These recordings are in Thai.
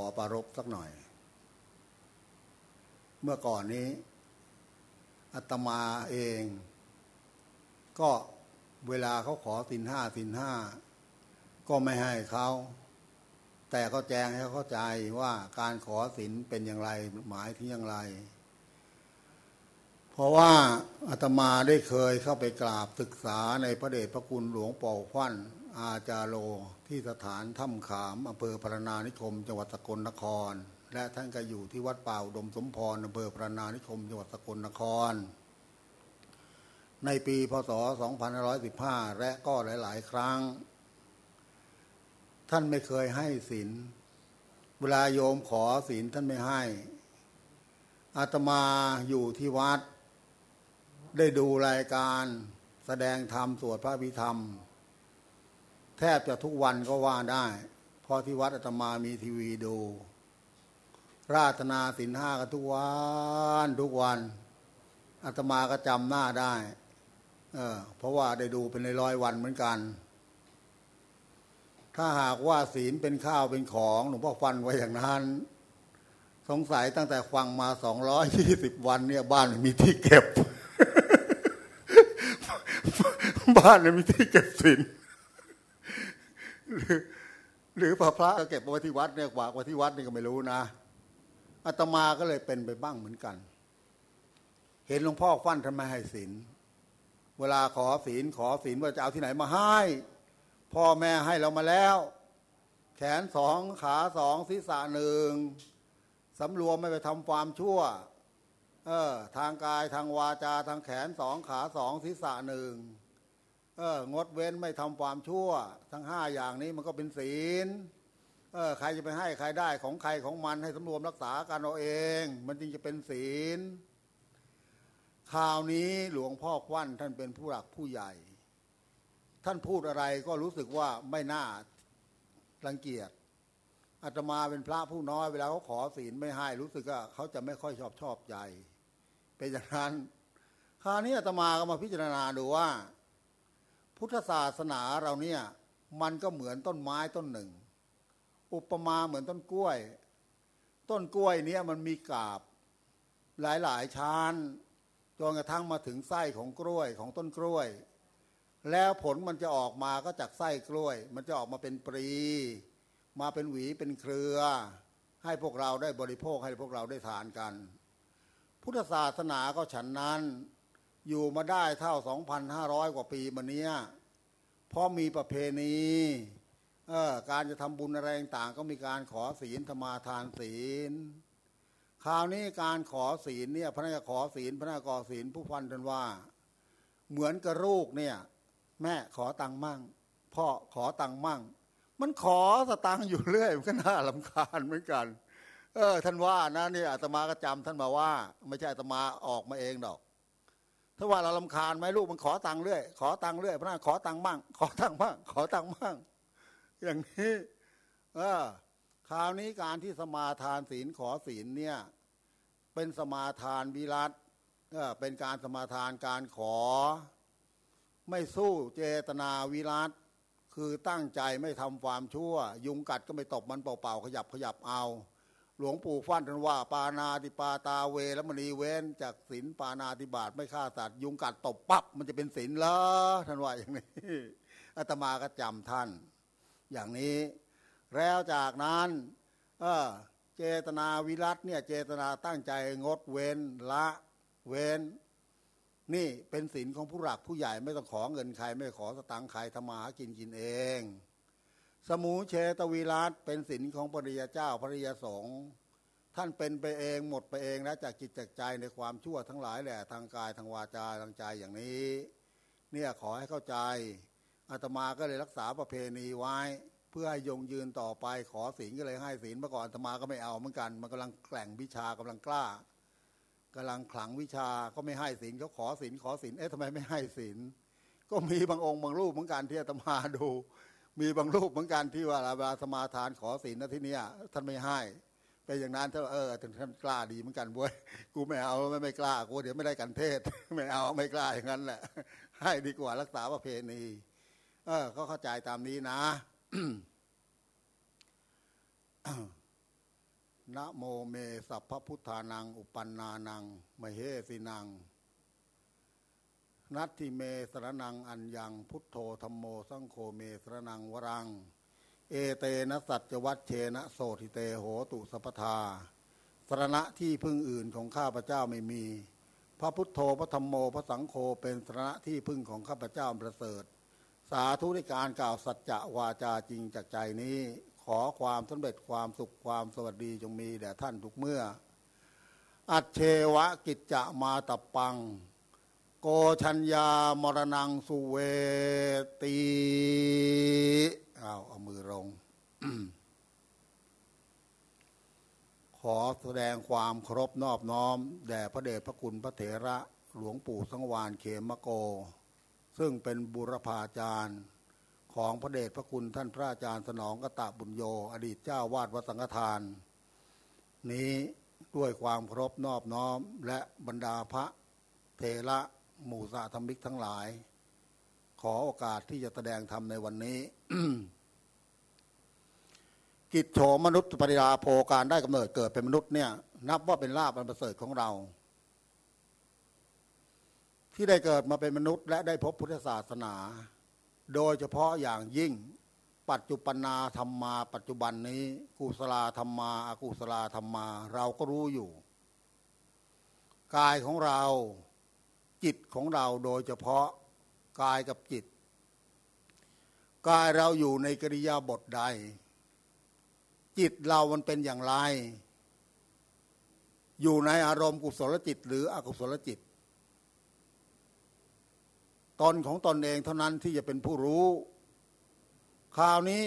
อปรารบสักหน่อย เมื่อก่อนนี้อาตมาเอง ก็เวลาเขาขอสินห้าสินห้า ก็ไม่ให้เขาแต่ก็แจ้งให้เข้าใจว่าการขอสินเป็นอย่างไรหมายถึงอย่างไร เพราะว่าอาตมาได้เคยเข้าไปกราบศึกษาในพระเดชพระคุณหลวงปู่ขวัญ อาจารโลที่สถานถ้ำขามอำเภอพรณานิคม จังหวัดสกลนคร และท่านก็อยู่ที่วัดป่าอุดมสมพรอำเภอพรณานิคม จังหวัดสกลนคร ในปีพศ 2515 และก็หลาย ๆ ครั้ง ท่านไม่เคยให้ศีลเวลาโยมขอศีลท่านไม่ให้ อาตมาอยู่ที่วัด ได้ดูรายการแสดงธรรมสวดพระพิธรรม แทบจะทุกวันก็ว่าได้เพราะที่วัดอาตมามีทีวีดู ราธนาสินห้ากันทุกวันทุกวันอาตมาก็จำหน้าได้ เออ เพราะว่าได้ดูเป็นร้อยวันเหมือนกัน ถ้าหากว่าศีลเป็นข้าวเป็นของหลวงพ่อฟันไว้อย่างนั้น สงสัยตั้งแต่ฟังมาสองร้อยยี่สิบวัน เนี่ย บ้านมีที่เก็บ บ้านมีที่เก็บศีล หรือหรือพระพระก็เก็บไว้ที่วัดเนี่ยกว่าไว้ที่วัดนี่ก็ไม่รู้นะอาตมาก็เลยเป็นไปบ้างเหมือนกัน เห็นหลวงพ่อฟั่นทำไมให้ศีลเวลาขอศีลขอศีลว่าจะเอาที่ไหนมาให้ พ่อแม่ให้เรามาแล้ว แขนสองขาสองศีรษะหนึ่งสำรวมไม่ไปทำความชั่ว เออ ทางกายทางวาจาทางแขนสองขาสองศีรษะหนึ่ง เอองดเว้นไม่ทำความชั่ว ทั้งห้าอย่างนี้มันก็เป็นศีลเออใครจะไปให้ใครได้ของใครของมันให้สำรวมรักษากันเอาเอง มันจึงจะเป็นศีลคราวนี้หลวงพ่อควันท่านเป็นผู้หลักผู้ใหญ่ ท่านพูดอะไรก็รู้สึกว่าไม่น่ารังเกียจอาตมาเป็นพระผู้น้อยเวลาเขาขอศีลไม่ให้รู้สึกว่าเขาจะไม่ค่อยชอบชอบใจเป็นอย่างนั้นคราวนี้อาตมาก็มาพิจารณาดูว่า พุทธศาสนาเราเนี่ยมันก็เหมือนต้นไม้ต้นหนึ่ง อุปมาเหมือนต้นกล้วย ต้นกล้วยเนี่ยมันมีกาบหลายๆชั้นจนกระทั่งมาถึงไส้ของกล้วยของต้นกล้วย แล้วผลมันจะออกมาก็จากไส้กล้วย มันจะออกมาเป็นปรี มาเป็นหวีเป็นเครือ ให้พวกเราได้บริโภคให้พวกเราได้ทานกัน พุทธศาสนาก็ฉันนั้น อยู่มาได้เท่า 2,500 กว่าปีมาเนี้ยเพราะมีประเพณีเออการจะทำบุญอะไรต่างก็มีการขอศีลธรรมาทานศีล คราวนี้การขอศีลเนี่ยพระนักขอศีลพระนักขอศีลผู้พันกันว่า เหมือนกับลูกเนี่ย แม่ขอตังมั่งพ่อขอตังมั่ง มันขอสตังอยู่เรื่อยมันก็น่าลำคาญเหมือนกัน เออ ท่านว่านะนี่อาตมาก็จำท่านมาว่า ไม่ใช่อาตมาออกมาเองดอก ถ้าว่าเราลำคาญไหมลูกมันขอตังค์เรื่อย ขอตังค์เรื่อยพระนาขอตังค์บ้าง ขอตังค์บ้าง ขอตังค์บ้าง อย่างนี้เออคราวนี้การที่สมาทานศีลขอศีลเนี่ย เป็นสมาทานวิรัตเออเป็นการสมาทานการขอ ไม่สู้เจตนาวิรัตคือตั้งใจไม่ทำความชั่ว ยุงกัดก็ไม่ตบมันเปล่าๆขยับขยับเอา หลวงปู่ฟั่นท่านว่า ปานาติปาตาเวแล้วมณีเว้นจากศีลปานาติบาตไม่ฆ่าสัตว์ยุงกัดตบปั๊บมันจะเป็นศีลเหรอท่านว่าอย่างนี้อาตมาก็จำท่าน อย่างนี้ แล้วจากนั้น เออเจตนาวิรัตเนี่ย เจตนาตั้งใจงดเว้นละเว้น นี่เป็นศีลของผู้หลักผู้ใหญ่ไม่ต้องขอเงินใคร ไม่ขอสตังค์ใครทำมาหากินกินเอง สมูเชตวีรัตเป็นศินของปริยเจ้าปริยสงฆ์ท่านเป็นไปเองหมดไปเองแล้วจากจิตจากใจในความชั่วทั้งหลายแหละทางกายทางวาจาทางใจอย่างนี้ เนี่ยขอให้เข้าใจอาตมาก็เลยรักษาประเพณีไว้ เพื่อให้ยงยืนต่อไปขอศีลก็เลยให้ศีลเมื่อก่อนอาตมาก็ไม่เอาเหมือนกัน มันกำลังแข่งวิชากำลังกล้ากำลังขลังวิชาก็ไม่ให้ศีลเขาขอศีลขอศีลเอ๊ะทำไมไม่ให้ศีลก็มีบางองค์บางรูปเหมือนกันที่อาตมาดู มีบางรูปเหมือนกันที่ว่าเวลาสมาทานขอศีลนะที่นี้ท่านไม่ให้เป็นอย่างนั้นถ้าเออท่านกล้าดีเหมือนกันบ้วยกูไม่เอาไม่ไม่กล้ากูเดี๋ยวไม่ได้กันเทศ ไม่เอาไม่กล้าอย่างนั้นแหละ ให้ดีกว่ารักษาประเพณีเออเขาเข้าใจตามนี้นะนะโมเมสัพพพุทธานัง อุปันนานังมเหสินัง นัตติเมสรนังอัญญังพุทโธธรรมโมสังโฆเมสรนังวรัง เอเตนะสัจวัตเชนะโสทิเตโหตุสัพทาสรณะที่พึ่งอื่นของข้าพเจ้าไม่มี พระพุทโธพระธรรมโมพระสังโฆเป็นสรณะที่พึ่งของข้าพเจ้าประเสริฐ สาธุในการกล่าวสัจจะวาจาจริงจากใจนี้ ขอความสำเร็จความสุขความสวัสดีจงมีแด่ท่านทุกเมื่อ อัจเชวะกิจจะมาตปัง โกชัญญามรณังสุเวตีเอาเอามือลง ขอแสดงความเคารพนอบน้อม แด่พระเดชพระคุณพระเถระหลวงปู่สังวานเขมโก ซึ่งเป็นบุรพาจารย์ของพระเดชพระคุณท่านพระอาจารย์สนองกตะบุญโย อดีตเจ้าวาดวัดสังฆทาน นี้ด้วยความเคารพนอบน้อมและบรรดาพระเทระ หมู่สาธมิกทั้งหลาย ขอโอกาสที่จะแสดงธรรมในวันนี้ กิจโฉมนุษย์ปริยาโภการได้กำเนิดเกิดเป็นมนุษย์เนี่ย นับว่าเป็นลาภอันประเสริฐของเรา ที่ได้เกิดมาเป็นมนุษย์ และได้พบพุทธศาสนา โดยเฉพาะอย่างยิ่ง ปัจจุปนาธรรมาปัจจุบันนี้ กุศลธรรมาอากุศลธรรมา เราก็รู้อยู่กายของเรา จิตของเราโดยเฉพาะกายกับจิต กายเราอยู่ในกิริยาบทใด จิตเรามันเป็นอย่างไร อยู่ในอารมณ์กุศลจิต หรืออกุศลจิต ตนของตนเองเท่านั้นที่จะเป็นผู้รู้คราวนี้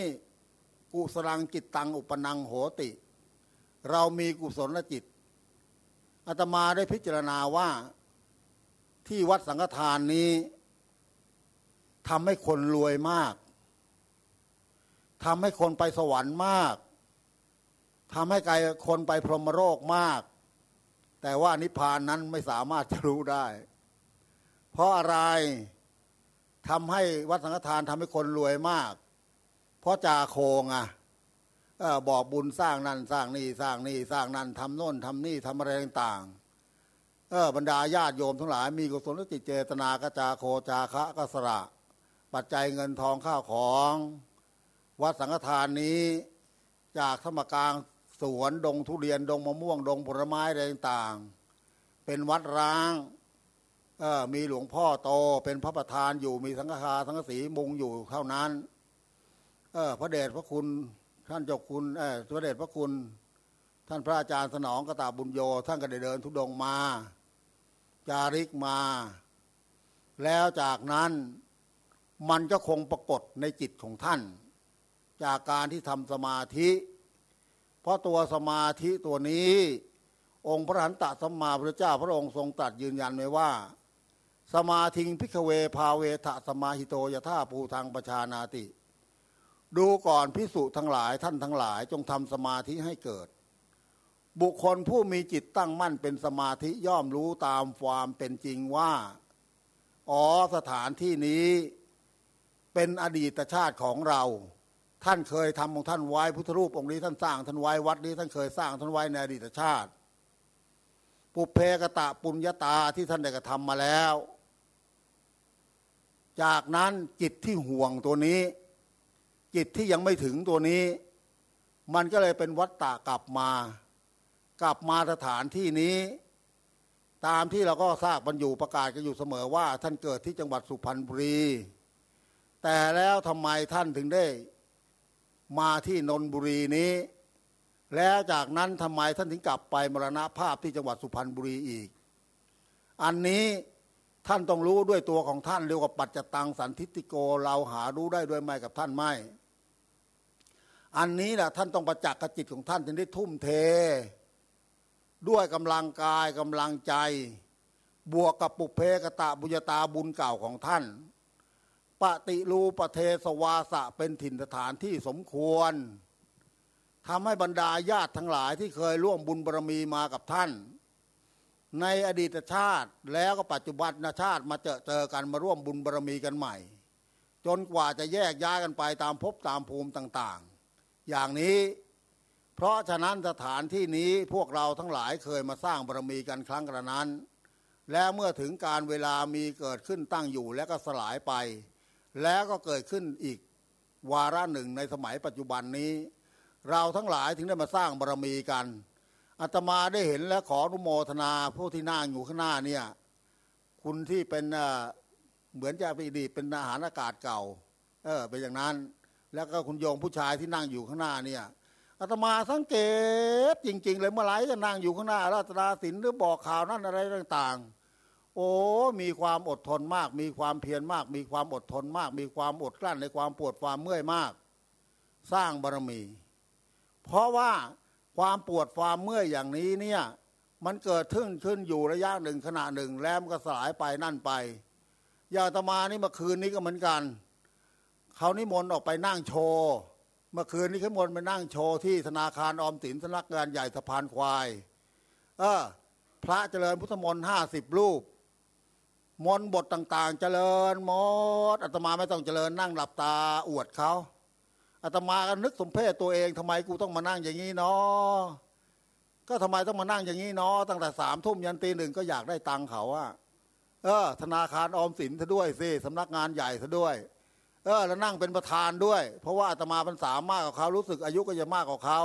กุศลังจิตตังอุปนังโหติ เรามีกุศลจิตอาตมาได้พิจารณาว่า ที่วัดสังฆทานนี้ทำให้คนรวยมากทำให้คนไปสวรรค์มากทำให้ไกลคนไปพรหมโลกมาก แต่ว่านิพพานนั้นไม่สามารถจะรู้ได้ เพราะอะไรทำให้วัดสังฆทานทำให้คนรวยมาก เพราะจ่าโคงอะบอกบุญสร้างนั่นสร้างนี่สร้างนี่สร้างนั่นทำโน่นทำนี่ทำอะไรต่าง เออบรรดาญาติโยมทั้งหลาย มีกุศลจิตเจตนากระจาโคจาคะกสระ ปัจจัยเงินทองข้าวของ วัดสังฆทานนี้ จากธรรมกลางสวนดงทุเรียนดงมะม่วง ดงผลไม้อะไรต่างเป็นวัดร้างเออมีหลวงพ่อโตเป็นพระประธานอยู่มีสังฆาสังฆสีมุงอยู่เท่านั้น เออพระเดชพระคุณท่านเจ้าคุณเออพระเดชพระคุณ ท่านพระอาจารย์สนองกระตาบุญโยท่านก็ได้เดินทุดงมา จาริกมา แล้วจากนั้นมันก็คงปรากฏในจิตของท่าน จากการที่ทำสมาธิ เพราะตัวสมาธิตัวนี้ องค์พระหันตะสัมมาพระเจ้าพระองค์ทรงตรัสยืนยันไว้ว่า สมาธิงพิกเวพาเวทะสมาหิโตยท่าภูทางประชานาติ ดูก่อนพิสุทั้งหลายท่านทั้งหลายจงทำสมาธิให้เกิด บุคคลผู้มีจิตตั้งมั่นเป็นสมาธิย่อมรู้ตามความเป็นจริงว่า อ๋อสถานที่นี้เป็นอดีตชาติของเรา ท่านเคยทำของท่านไว้พุทธรูปองค์นี้ท่านสร้างท่านไว้วัดนี้ท่านเคยสร้างท่านไว้ในอดีตชาติ ปุเพกตะปุญญาตาที่ท่านได้กระทำมาแล้ว จากนั้นจิตที่ห่วงตัวนี้ จิตที่ยังไม่ถึงตัวนี้ มันก็เลยเป็นวัฏฏะกลับมา กลับมาสถานที่นี้ ตามที่เราก็ทราบมันอยู่ประกาศกันอยู่เสมอว่า ท่านเกิดที่จังหวัดสุพรรณบุรี แต่แล้วทำไมท่านถึงได้ มาที่นนบุรีนี้ แล้วจากนั้นทำไมท่านถึงกลับไปมรณภาพที่จังหวัดสุพรรณบุรีอีก อันนี้ท่านต้องรู้ด้วยตัวของท่านเรียกว่าปัจจตังสันทิติโกเราหารู้ได้ด้วยไม่กับท่านไม่ อันนี้แหละท่านต้องประจักษ์กับจิตของท่านถึงได้ทุ่มเท ด้วยกำลังกายกำลังใจ บวกกับปุเพกตะบุญตาบุญเก่าของท่าน ปฏิรูปเทสวาสะเป็นถิ่นสถานที่สมควรทำให้บรรดาญาติทั้งหลายที่เคยร่วมบุญบารมีมากับท่าน ในอดีตชาติแล้วก็ปัจจุบันชาติมาเจอเจอกันมาร่วมบุญบารรมีกันใหม่ จนกว่าจะแยกย้ายกันไปตามภพตามภูมิต่าง ๆ อย่างนี้ เพราะฉะนั้นสถานที่นี้พวกเราทั้งหลายเคยมาสร้างบารมีกันครั้งกระนั้น และเมื่อถึงการเวลามีเกิดขึ้นตั้งอยู่แล้วก็สลายไป แล้วก็เกิดขึ้นอีกวาระหนึ่งในสมัยปัจจุบันนี้ เราทั้งหลายถึงได้มาสร้างบารมีกันอาตมาได้เห็นและขออนุโมทนาผู้ที่นั่งอยู่ข้างหน้าเนี่ยคุณที่เป็นเหมือนจะไปดีเป็นอาหารอากาศเก่า เออเป็นอย่างนั้น แล้วก็คุณโยงผู้ชายที่นั่งอยู่ข้างหน้าเนี่ย อาตมาสังเกตจริง ๆ เลยเมื่อไรก็นั่งอยู่ข้างหน้าราชดาศิลหรือบอกข่าวนั่นอะไรต่าง ๆ โอ้ มีความอดทนมาก มีความเพียรมาก มีความอดทนมาก มีความอดกลั้นในความปวดความเมื่อยมาก สร้างบารมี เพราะว่าความปวดความเมื่อยอย่างนี้เนี่ยมันเกิดขึ้นขึ้นอยู่ระยะหนึ่งขณะหนึ่ง แล้วมันก็สลายไปนั่นไปยาตมานี่เมื่อคืนนี้ก็เหมือนกันเขานิมนต์ออกไปนั่งโชว์ มื่อคืนนี้ขามนต์ไปนั่งโชว์ที่ธนาคารออมสินสำนักงานใหญ่สะพานควาย เออ พระเจริญพุทธมนต์ห้าสิบรูป มนต์บทต่างๆ เจริญมดอาตมาไม่ต้องเจริญนั่งหลับตาอวดเขาอาตมาก็นึกสมเพศตัวเองทำไมกูต้องมานั่งอย่างนี้เนาะก็ทำไมต้องมานั่งอย่างนี้เนาะตั้งแต่สามทุ่มยันตีหนึ่งก็อยากได้ตังค์เขาอะเออ ธนาคารออมสินซะด้วยสิสำนักงานใหญ่ซะด้วย เออแล้วนั่งเป็นประธานด้วย เพราะว่าอาตมาพรรษามากกว่าเขารู้สึกอายุก็จะมากกว่าเขา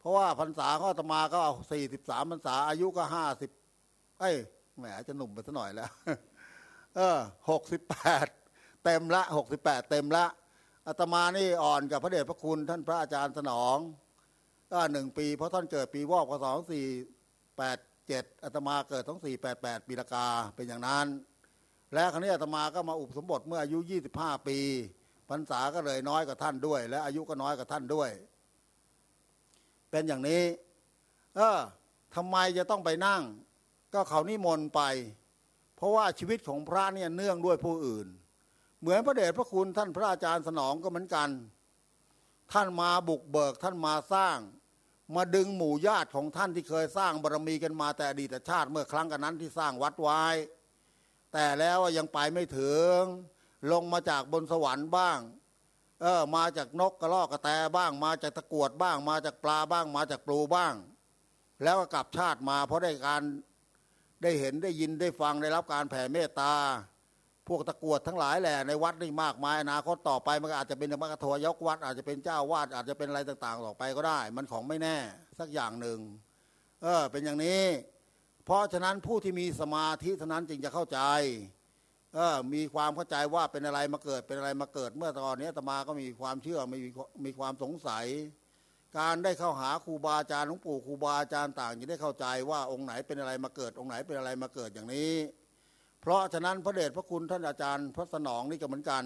เพราะว่าพรรษาเขาอาตมาก็สี่สิบสามพรรษาอายุก็ห้าสิบเอ้ยแหมจะหนุ่มไปสักหน่อยแล้ว เออหกสิบแปดเต็มละหกสิบแปดเต็มละอาตมานี่อ่อนกับพระเดชพระคุณท่านพระอาจารย์สนองก็หนึ่งปี เพราะท่านเกิดปีวอกพศสองสี่แปดเจ็ดอาตมาเกิดสองสี่แปดแปดปีละกาเป็นอย่างนั้น และครั้นี้อาตมาก็มาอุปสมบทเมื่ออายุยี่สิบห้าปีพรรษาก็เลยน้อยกว่าท่านด้วย และอายุก็น้อยกว่าท่านด้วย เป็นอย่างนี้ เออทำไมจะต้องไปนั่ง ก็เขานิมนต์ไป เพราะว่าชีวิตของพระเนี่ยเนื่องด้วยผู้อื่น เหมือนพระเดชพระคุณท่านพระอาจารย์สนองก็เหมือนกัน ท่านมาบุกเบิกท่านมาสร้าง มาดึงหมู่ญาติของท่านที่เคยสร้างบารมีกันมาแต่อดีตชาติเมื่อครั้งกันนั้นที่สร้างวัดไว้ แต่แล้วยังไปไม่ถึง ลงมาจากบนสวรรค์บ้าง เออ มาจากนกกระรอกกระแตบ้าง มาจากตะกวดบ้าง มาจากปลาบ้าง มาจากปลูบ้าง แล้วก็กลับชาติมา เพราะได้การได้เห็นได้ยินได้ฟังได้รับการแผ่เมตตา พวกตะกวดทั้งหลายแหละในวัดนี่มากมายอนาคตต่อไปมันอาจจะเป็นมรรคทวยกวัด อาจจะเป็นเจ้าวาดอาจจะเป็นอะไรต่าง ๆ ต่อไปก็ได้ มันของไม่แน่ สักอย่างหนึ่งเออ เป็นอย่างนี้ เพราะฉะนั้นผู้ที่มีสมาธิเท่านั้นจึงจะเข้าใจเออมีความเข้าใจว่าเป็นอะไรมาเกิดเป็นอะไรมาเกิด เมื่อตอนนี้ตมาก็มีความเชื่อมีมีความสงสัย การได้เข้าหาครูบาอาจารย์หลวงปู่ครูบาอาจารย์ต่างจะได้เข้าใจว่าองค์ไหนเป็นอะไรมาเกิด องค์ไหนเป็นอะไรมาเกิดอย่างนี้ เพราะฉะนั้นพระเดชพระคุณท่านอาจารย์พระสนองนี่ก็เหมือนกัน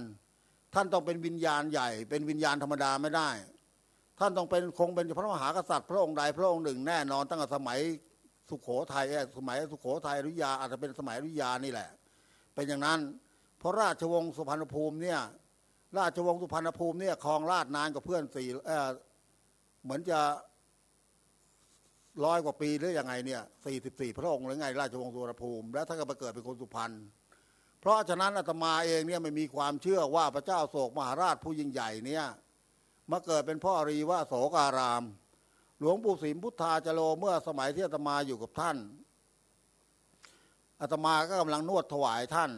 ท่านต้องเป็นวิญญาณใหญ่ เป็นวิญญาณธรรมดาไม่ได้ ท่านต้องเป็นคงเป็นพระมหากษัตริย์พระองค์ใดพระองค์หนึ่งแน่นอนตั้งแต่สมัย สุขโขทัยสมัยสุขโขทัยรุยาอาจจะเป็นสมัยรุยานี่แหละ เป็นอย่างนั้น เพราะราชวงศ์สุพรรณภูมิเนี่ย ราชวงศ์สุพรรณภูมิเนี่ยครองราชนานกว่าเพื่อนสี่เหมือนจะร้อยกว่าปีหรือยังไงเนี่ยสี่สิบสี่พระองค์หรือไง ราชวงศ์สุวรรณภูมิแล้วท่านก็ไปเกิดเป็นคนสุพรรณเพราะฉะนั้นอาตมาเองเนี่ยไม่มีความเชื่อว่าพระเจ้าโศกมหาราชผู้ยิ่งใหญ่เนี่ยมาเกิดเป็นพ่อรีว่าโสการาม หลวงปู่ศรีพุทธาจโลเมื่อสมัยที่อาตมาอยู่กับท่านอาตมาก็กำลังนวดถวายท่าน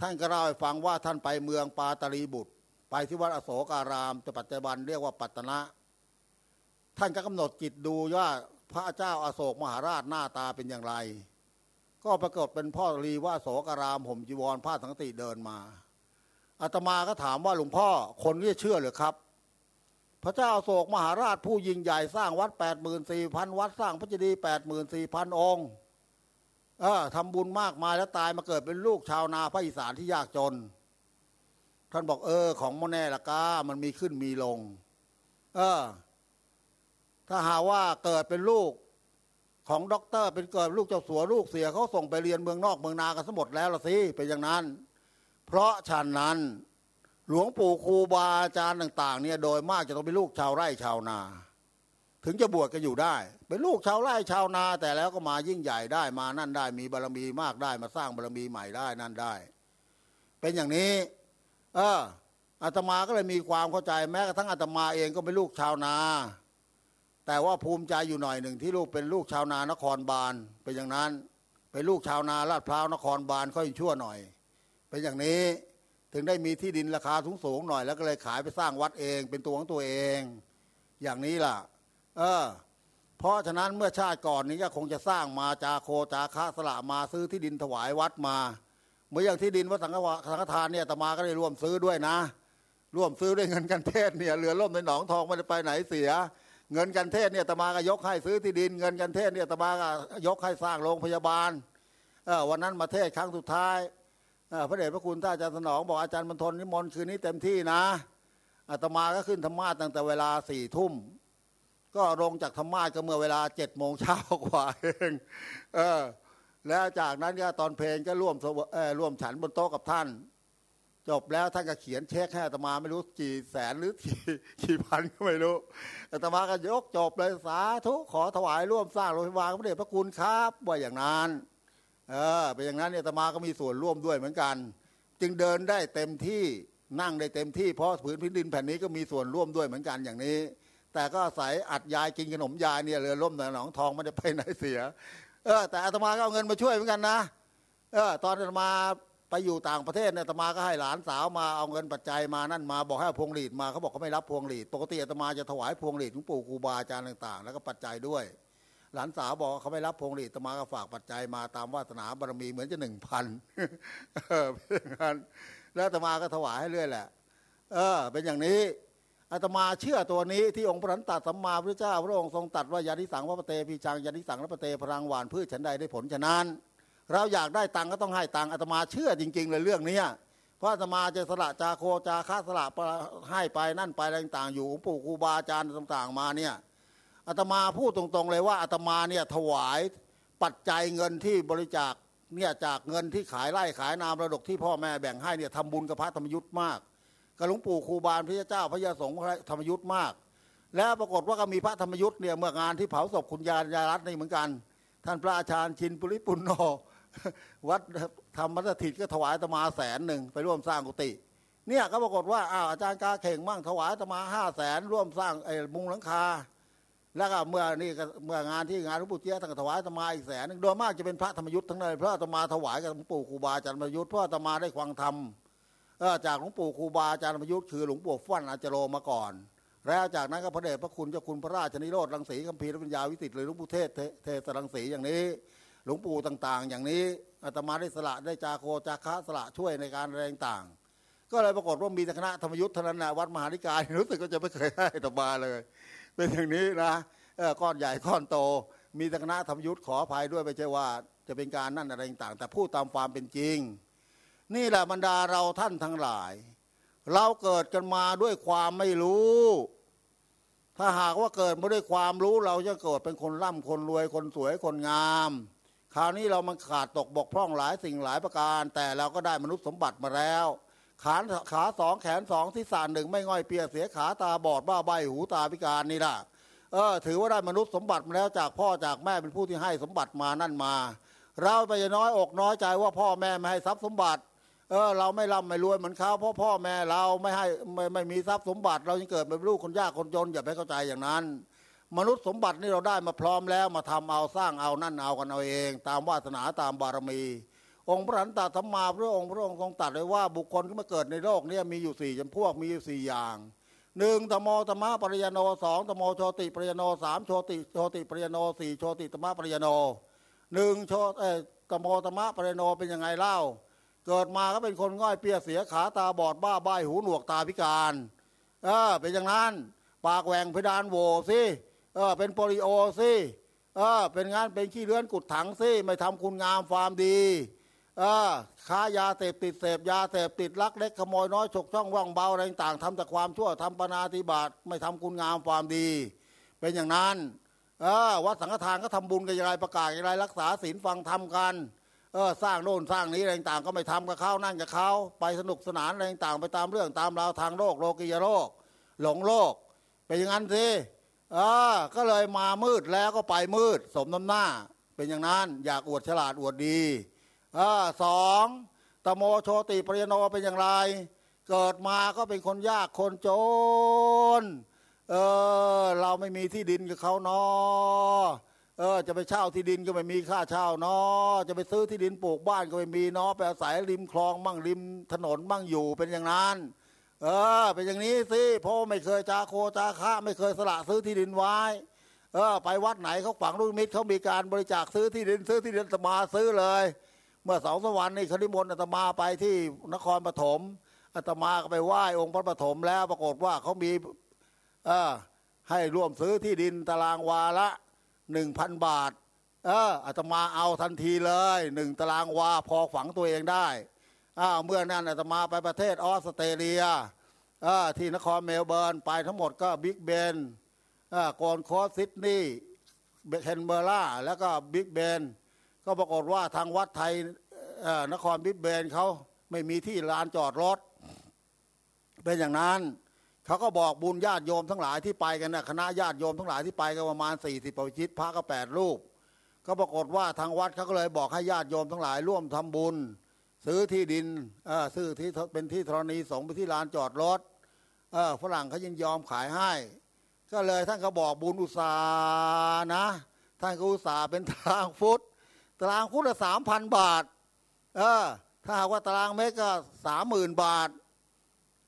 ท่านก็เล่าให้ฟังว่าท่านไปเมืองปาตรีบุตร ไปที่วัดอโศการามแต่ปัจจุบันเรียกว่าปัตตนะ ท่านก็กำหนดจิตดูว่าพระเจ้าอาโศกมหาราชหน้าตาเป็นอย่างไร ก็ปรากฏเป็นพ่อรีว่าโสการามห่มจีวรผ้าสังติเดินมาอาตมาก็ถามว่าหลวงพ่อคนนี้เชื่อหรือครับ พระเจ้าอโศกมหาราชผู้ยิ่งใหญ่สร้างวัดแปดหมื่นสี่พันวัดสร้างพระเจดีย์แปดหมื่นสี่พันองค์เออทำบุญมากมายแล้วตายมาเกิดเป็นลูกชาวนาภาคอีสานที่ยากจน ท่านบอกเออ ของไม่แน่ละก้ามันมีขึ้นมีลง เออ ถ้าหาว่าเกิดเป็นลูกของด็อกเตอร์ เป็นเกิดลูกเจ้าสัวลูกเสียเขาส่งไปเรียนเมืองนอกเมืองนากันหมดแล้วละสิเป็นอย่างนั้น เพราะฉะนั้น หลวงปู่ครูบาอาจารย์ต่าง ๆ เนี่ยโดยมากจะต้องเป็นลูกชาวไร่ชาวนา ถึงจะบวชกันอยู่ได้ เป็นลูกชาวไร่ชาวนา แต่แล้วก็มายิ่งใหญ่ได้มานั่นได้มีบารมีมากได้มาสร้างบารมีใหม่ได้นั่นได้ เป็นอย่างนี้ เอออาตมาก็เลยมีความเข้าใจแม้กระทั่งอาตมาเองก็เป็นลูกชาวนา แต่ว่าภูมิใจอยู่หน่อยหนึ่งที่ลูกเป็นลูกชาวนานครบาลเป็นอย่างนั้น เป็นลูกชาวนาลาดพร้าวนครบาลค่อยชั่วหน่อย เป็นอย่างนี้ ถึงได้มีที่ดินราคาสูงสูงหน่อย แล้วก็เลยขายไปสร้างวัดเอง เป็นตัวของตัวเอง อย่างนี้ล่ะ เออ เพราะฉะนั้นเมื่อชาติก่อนนี้ก็คงจะสร้างมาจาโคจาคะสละมาซื้อที่ดินถวายวัดมา เมื่ออย่างที่ดินวัดสังฆสังฆทานเนี่ยตมาก็ได้ร่วมซื้อด้วยนะ ร่วมซื้อด้วยเงินกันเทศเนี่ยเรือล่มในหนองทองไม่ได้ไปไหนเสีย เงินกันเทศเนี่ยตมาก็ยกให้ซื้อที่ดิน เงินกันเทศเนี่ยตมาก็ยกให้สร้างโรงพยาบาลวันนั้นมาเทศครั้งสุดท้าย พระเดชพระคุณท่านอาจารย์สนองบอกอาจารย์บรรทนนิมนต์คืนนี้เต็มที่นะอาตมาก็ขึ้นธรรมาตั้งแต่เวลาสี่ทุ่มก็ลงจากธรรมาก็เมื่อเวลาเจ็ดโมงเช้ากว่าเองเออ แล้วจากนั้นก็ตอนเพลงก็ร่วมร่วมฉันบนโต๊ะกับท่าน จบแล้วท่านก็เขียนเช็คให้อาตมาไม่รู้กี่แสนหรือกี่กี่พันก็ไม่รู้อาตมาก็ยกจบเลยสาธุขอถวายร่วมสร้างโรงพยาบาลพระเดชพระคุณครับว่าอย่างนั้น เออเป็นอย่างนั้นเนี่ยตมาก็มีส่วนร่วมด้วยเหมือนกัน จึงเดินได้เต็มที่นั่งได้เต็มที่เพราะผืนพื้นดินแผ่นนี้ก็มีส่วนร่วมด้วยเหมือนกันอย่างนี้ แต่ก็อาศัยอัดยายกินขนมยายเนี่ยเรือล่มแต่หนองทองม่ได้ไปไหนเสีย เออ แต่อาตมาก็เอาเงินมาช่วยเหมือนกันนะเออตอนอาตมาไปอยู่ต่างประเทศเนี่ยอาตมาก็ให้หลานสาวมาเอาเงินปัจจัยมานั่นมาบอกให้พวงหลีดมาเขาบอกเขาไม่รับพวงหลีดปกติอาตมาจะถวายพวงหลีดหลวงปู่ครูบาอาจารย์ต่าง ๆ แล้วก็ปัจจัยด้วย หลานสาวบอกเขาไม่รับพวงหลีดตมาก็ฝากปัจจัยมาตามวาสนาบารมีเหมือนจะหนึ่งพันเป็นอย่างนั้นแล้วตมาก็ถวายให้เรื่อยแหละ เออ เป็นอย่างนี้อาตมาเชื่อตัวนี้ที่องค์พระนันตสัมมาพระเจ้าพระองค์ทรงตัดว่ายานิสังวัปเตพีชังยานิสังวัปเตพลังหวานพืชฉันใดได้ผลฉะนั้น เราอยากได้ตังก็ต้องให้ตังอาตมาเชื่อจริง ๆ เลยเรื่องนี้เพราะอาตมาจะสละจาโคจาค้าสละให้ไปนั่นไปอะไรต่างๆอยู่ปู่ครูบาอาจารย์ต่างๆมาเนี่ย อาตมาพูดตรงๆเลยว่าอาตมาเนี่ยถวายปัจจัยเงินที่บริจาคเนี่ยจากเงินที่ขายไร่ขายนามระดกที่พ่อแม่แบ่งให้เนี่ยทำบุญกับพระธรรมยุทธ์มากกับหลวงปู่ครูบาลพระเจ้าพระยาสงฆ์ธรรมยุทธ์มาก แล้วปรากฏว่าก็มีพระธรรมยุทธ์เนี่ยเมื่องานที่เผาศพคุณยายยารัตน์นี่เหมือนกัน ท่านพระอาจารย์ชินปุริปุณโญวัดธรรมสถิตก็ถวายตมาแสนหนึ่งไปร่วมสร้างกุฏิเนี่ยก็ปรากฏว่าอ้าวอาจารย์กาเข่งมั่งถวายตมาห้าแสนร่วมสร้างไอ้มุงหลังคา แล้วก็เมื่อนี่เมื่องานที่งานหลวงปู่เจี๊ยท่านถวายธรรมาอีกแสนนึงโดยมากจะเป็นพระธรรมยุทธ์ทั้งนั้นเพราะธรรมาถวายกับหลวงปู่ครูบาอาจารย์ธรรมยุทธ์เพราะธรรมาได้ควังธรรมจากหลวงปู่ครูบาอาจารย์ธรรมยุทธ์คือหลวงปู่ฟั่นอาจโรมาก่อน แล้วจากนั้นก็พระเดชพระคุณเจ้าคุณพระราชนิโรธรังสีคัมภีร์ปัญญาวิสิตหรือหลวงปู่เทศเทศรังสีอย่างนี้ หลวงปู่ต่างๆ อย่างนี้อาตมาได้สละได้จาโคจาคะสละช่วยในการแรงต่าง ก็เลยปรากฏว่ามีคณะธรรมยุทธ์ทนันวัดมหาธิการรู้สึกก็จะไม่เคยให้ตมาเลย เป็นอย่างนี้นะก้อนใหญ่ก้อนโต มีตคณะธรรมยุทธขออภัยด้วยไม่ใช่ว่า จะเป็นการนั่นอะไรต่างแต่พูดตามความเป็นจริง นี่แหละบรรดาเราท่านทั้งหลาย เราเกิดกันมาด้วยความไม่รู้ ถ้าหากว่าเกิดมาด้วยความรู้เราจะเกิดเป็นคนร่ำคนรวยคนสวยคนงามคราวนี้เรามันขาดตกบกพร่องหลายสิ่งหลายประการ แต่เราก็ได้มนุษย์สมบัติมาแล้ว ขาขาสองแขนสองที่สานหนึ่งไม่ง่อยเปียเสียขาตาบอดบ้าใบหูตาพิการนี่แหละเออถือว่าได้มนุษย์สมบัติมาแล้วจากพ่อจากแม่เป็นผู้ที่ให้สมบัติมานั่นมา เราไปน้อยอกน้อยใจว่าพ่อแม่ไม่ให้ทรัพย์สมบัติเออเราไม่ร่ำไม่รวยเหมือนเขาเพราะพ่อแม่เราไม่ให้ไม่ไม่มีทรัพย์สมบัติ เรายังเกิดเป็นลูกคนยากคนจนอย่าไปเข้าใจอย่างนั้น มนุษย์สมบัตินี่เราได้มาพร้อมแล้วมาทำเอาสร้างเอานั่นเอากันเอาเอง ตามวาสนาตามบารมี องค์พระอรหันตสัมมาพระองค์พระองค์ทรงตรัสไว้ว่าบุคคลที่มาเกิดในโลกนี้มีอยู่สี่จำพวกมีอยู่สี่อย่างหนึ่งตโมตมะปริยโนสองตโมโชติปริยโนสามโชติโชติปริยโนสี่โชติตมะปริยโนหนึ่งโชเอตโมตมะปริยโนเป็นยังไงเล่า เกิดมาก็เป็นคนง่อยเปลี้ยเสียขาตาบอดบ้าใบ้หูหนวกตาพิการเออเป็นอย่างนั้น ปากแหว่งเพดานโหว่สิเออเป็นโปลิโอสิเออเป็นงานเป็นขี้เลื้อนกุดถังสิไม่ทำคุณงามความดี ค้ายาเสพติดเสพยาเสพติดลักเล็กขโมยน้อยฉกช่องว่างเบาอะไรต่างทำแต่ความชั่วทำปนาธิบาตไม่ทำคุณงามความดี เป็นอย่างนั้นวัดสังฆทานก็ทำบุญกันอย่างไรประกาศอย่างไรรักษาศีลฟังธรรมกันเออสร้างโน่นสร้างนี้อะไรต่างก็ไม่ทำกับเขานั่นกับเขาไปสนุกสนานอะไรต่างไปตามเรื่องตามราวทางโลกโลกียโลก หลงโลกเป็นอย่างนั้นสิเออก็เลยมามืดแล้วก็ไปมืด สมน้ำหน้า เป็นอย่างนั้น อยากอวดฉลาดอวดดี สองตโมโชติปริยโนเป็นอย่างไร เกิดมาก็เป็นคนยากคนจน เออ เราไม่มีที่ดินกับเขาเนาะเออ จะไปเช่าที่ดินก็ไม่มีค่าเช่าเนาะจะไปซื้อที่ดินปลูกบ้านก็ไม่มีเนาะไปอาศัยริมคลองมั่งริมถนนมั่งอยู่เป็นอย่างนั้นเออเป็นอย่างนี้สิเพราะไม่เคยจาโคจาคะไม่เคยสละซื้อที่ดินไว้ เออ ไปวัดไหนเขาฝังลูกมิตรเขามีการบริจาคซื้อที่ดินซื้อที่ดินอาตมาซื้อเลย เมื่อสองสวรรค์นี่คณิมนต์อาตมาไปที่นครปฐมอาตมาก็ไปไหว้องค์พระปฐมแล้วปรากฏว่าเขามีเออให้ร่วมซื้อที่ดินตารางวาละหนึ่งพันบาท เอออาตมาเอาทันทีเลยหนึ่งตารางวาพอฝังตัวเองได้อ้าวเมื่อนั้นอาตมาไปประเทศออสเตรเลียเออที่นครเมลเบิร์นไปทั้งหมดก็บริสเบนเออโกลด์โคสต์ซิดนีย์แคนเบอร์ราแล้วก็บริสเบน ก็ปรากฏว่าทางวัดไทยนครบริสเบนเขาไม่มีที่ลานจอดรถ เป็นอย่างนั้นเขาก็บอกบุญญาติโยมทั้งหลายที่ไปกันนะคณะญาติโยมทั้งหลายที่ไปกันประมาณสี่สิบกว่าชีวิตพระก็แปดรูป ก็ปรากฏว่าทางวัดเขาก็เลยบอกให้ญาติโยมทั้งหลายร่วมทำบุญ ซื้อที่ดินซื้อที่เป็นที่ธรณีสงฆ์ไปที่ลานจอดรถฝรั่งเขายินยอมขายให้ ก็เลยท่านก็บอกบุญอุตสาหนะ ท่านก็อุตสาห์เป็นตางฟุตารางฟุตละสามพันบาท เออ ถ้าหากว่าตารางเมตรก็สามหมื่นบาท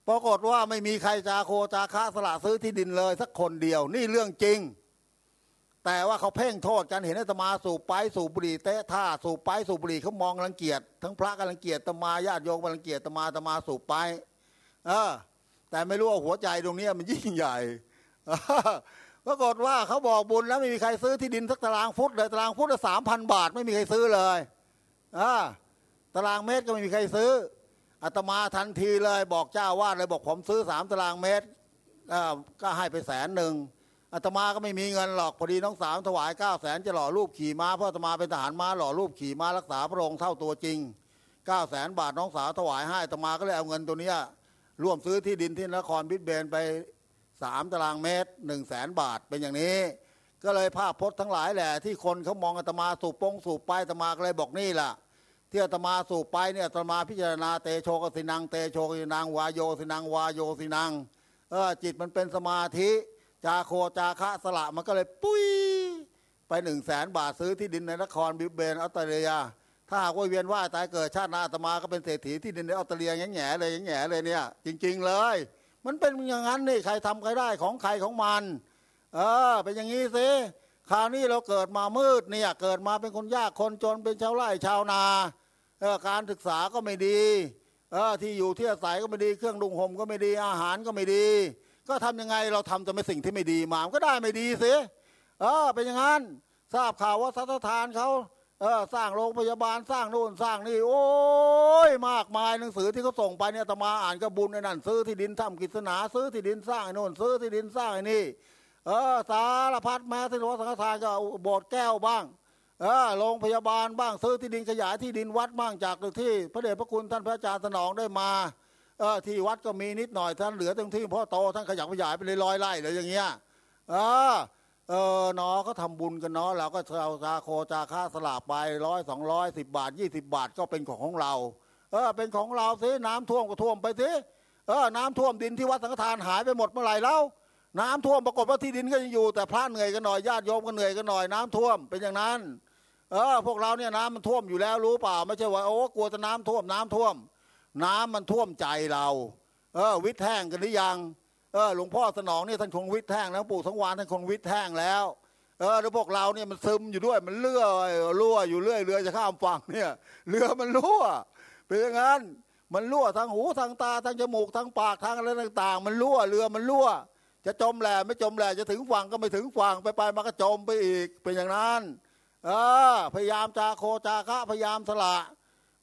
ปรากฏว่าไม่มีใครจาโคจาคะสละซื้อที่ดินเลย สักคนเดียว นี่เรื่องจริง แต่ว่าเขาเพ่งโทษกันเห็นอาตมาสูบไปสูบบุหรี่เตะท่าสูบไปสูบบุหรี่เขามองรังเกียจทั้งพระก็รังเกียจตมาญาติโยมก็รังเกียจตมาตมาสูบไป เออ แต่ไม่รู้ว่าหัวใจตรงนี้มันยิ่งใหญ่ ปรากฏว่าเขาบอกบุญแล้วไม่มีใครซื้อที่ดินสักตารางฟุตเลยตารางฟุตละสามพันบาท ไม่มีใครซื้อเลยอ่าตารางเมตรก็ไม่มีใครซื้ออาตมาทันทีเลยบอกเจ้าวาดเลยบอกผมซื้อสามตารางเมตรก็ให้ไปแสนหนึ่งอาตมาก็ไม่มีเงินหรอกพอดีน้องสาวถวายเก้าแสนจะหล่อรูปขี่ม้าเพราะอาตมาเป็นทหารม้าหล่อรูปขี่ม้ารักษาพระองค์เท่าตัวจริงเก้าแสนบาทน้องสาวถวายให้อาตมาก็เลยเอาเงินตัวเนี้ยร่วมซื้อที่ดินที่นครบิดเบนไป สามตารางเมตรหนึ่งแสนบาทเป็นอย่างนี้ ก็เลยภาพพจน์ทั้งหลายแหละ ที่คนเขามองอาตมาสูบปงสูบไปอาตมาก็เลยบอกนี่ล่ะที่อาตมาสูบไปเนี่ยอาตมาพิจารณาเตโชกสินังเตโชกสินังวายโยสินังวายโยสินังเออจิตมันเป็นสมาธิ จาโคจาคะสละมันก็เลยปุ้ยไปหนึ่งแสนบาทซื้อที่ดินในนครบิบเบนออสเตรเลีย ถ้าหากว่าเวียนว่ายตายเกิดชาติหน้าอาตมาก็เป็นเศรษฐีที่ดินในออสเตรเลียแง่ๆเลยแง่ๆเลยเนี่ย จริง ๆ เลย มันเป็นอย่างนั้นนี่ใครทำใครได้ของใครของมัน เออเป็นอย่างนี้สิคราวนี้เราเกิดมามืดเนี่ยเกิดมาเป็นคนยากคนจนเป็นชาวไร่ชาวนาเออการศึกษาก็ไม่ดีเออที่อยู่ที่อาศัยก็ไม่ดีเครื่องดุงห่มก็ไม่ดีอาหารก็ไม่ดี ก็ทำยังไงเราทำแต่ไม่สิ่งที่ไม่ดีมามันก็ได้ไม่ดีสิเออเป็นอย่างนั้นทราบข่าวว่าสัตทานเขา เออสร้างโรงพยาบาลสร้างนู่นสร้างนี่ โอ้ยมากมายหนังสือที่เขาส่งไปเนี่ยตมาอ่านก็บุญในนั่นซื้อที่ดินทำกิจนา ซื้อที่ดินสร้างไอ้นู่นซื้อที่ดินสร้างไอ้นี่ เออสารพัดแม้ที่หลวัดสังฆทานก็เอาโบสถ์แก้วบ้างเออโรงพยาบาลบ้างซื้อที่ดินขยายที่ดินวัดบ้างจากที่ พระเดชพระคุณท่านพระอาจารย์สนองได้มาเออที่วัดก็มีนิดหน่อยท่านเหลือตรงที่พ่อโตท่านขยับขยายไปเลยร้อยไร่เลยอย่างเงี้ยเออ เออเนาะก็ทำบุญกันเนาะเราก็เอาจาโคจาค่าสลากไปร้อยสองร้อยสิบบาทยี่สิบบาทก็เป็นของของเรา เออ เป็นของเราสิน้ำท่วมก็ท่วมไปสิเออน้ำท่วมดินที่วัดสังฆทานหายไปหมดเมื่อไหร่แล้วน้ำท่วมปรากฏว่าที่ดินก็ยังอยู่ แต่พระเหนื่อยกันหน่อยญาติโยมก็เหนื่อยกันหน่อยน้ำท่วมเป็นอย่างนั้น เออ พวกเราเนี่ยน้ำมันท่วมอยู่แล้วรู้เปล่า ไม่ใช่ว่าโอ้กลัวจะน้ำท่วมน้ำท่วม น้ำมันท่วมใจเรา เออ วิทย์แห้งกันหรือยัง เออหลวงพ่อสนองเนี่ยท่านคงวิทย์แห้งแล้วปู่สังวานท่านคงวิทย์แห้งแล้ว เออแล้วพวกเราเนี่ยมันซึมอยู่ด้วยมันเลื่อยรั่วอยู่เรื่อยเรือจะข้ามฝั่งเนี่ยเรือมันรั่วเป็นอย่างนั้นมันรั่วทางหูทางตาทางจมูกทางปากทางอะไรต่าง ๆ มันรั่วเรือมันรั่ว จะจมแหล่ไม่จมแหล่จะถึงฝั่งก็ไม่ถึงฝั่งไปไปมาก็จมไปอีกเป็นอย่างนั้นเออพยายามจาโคจาคะพยายามสละ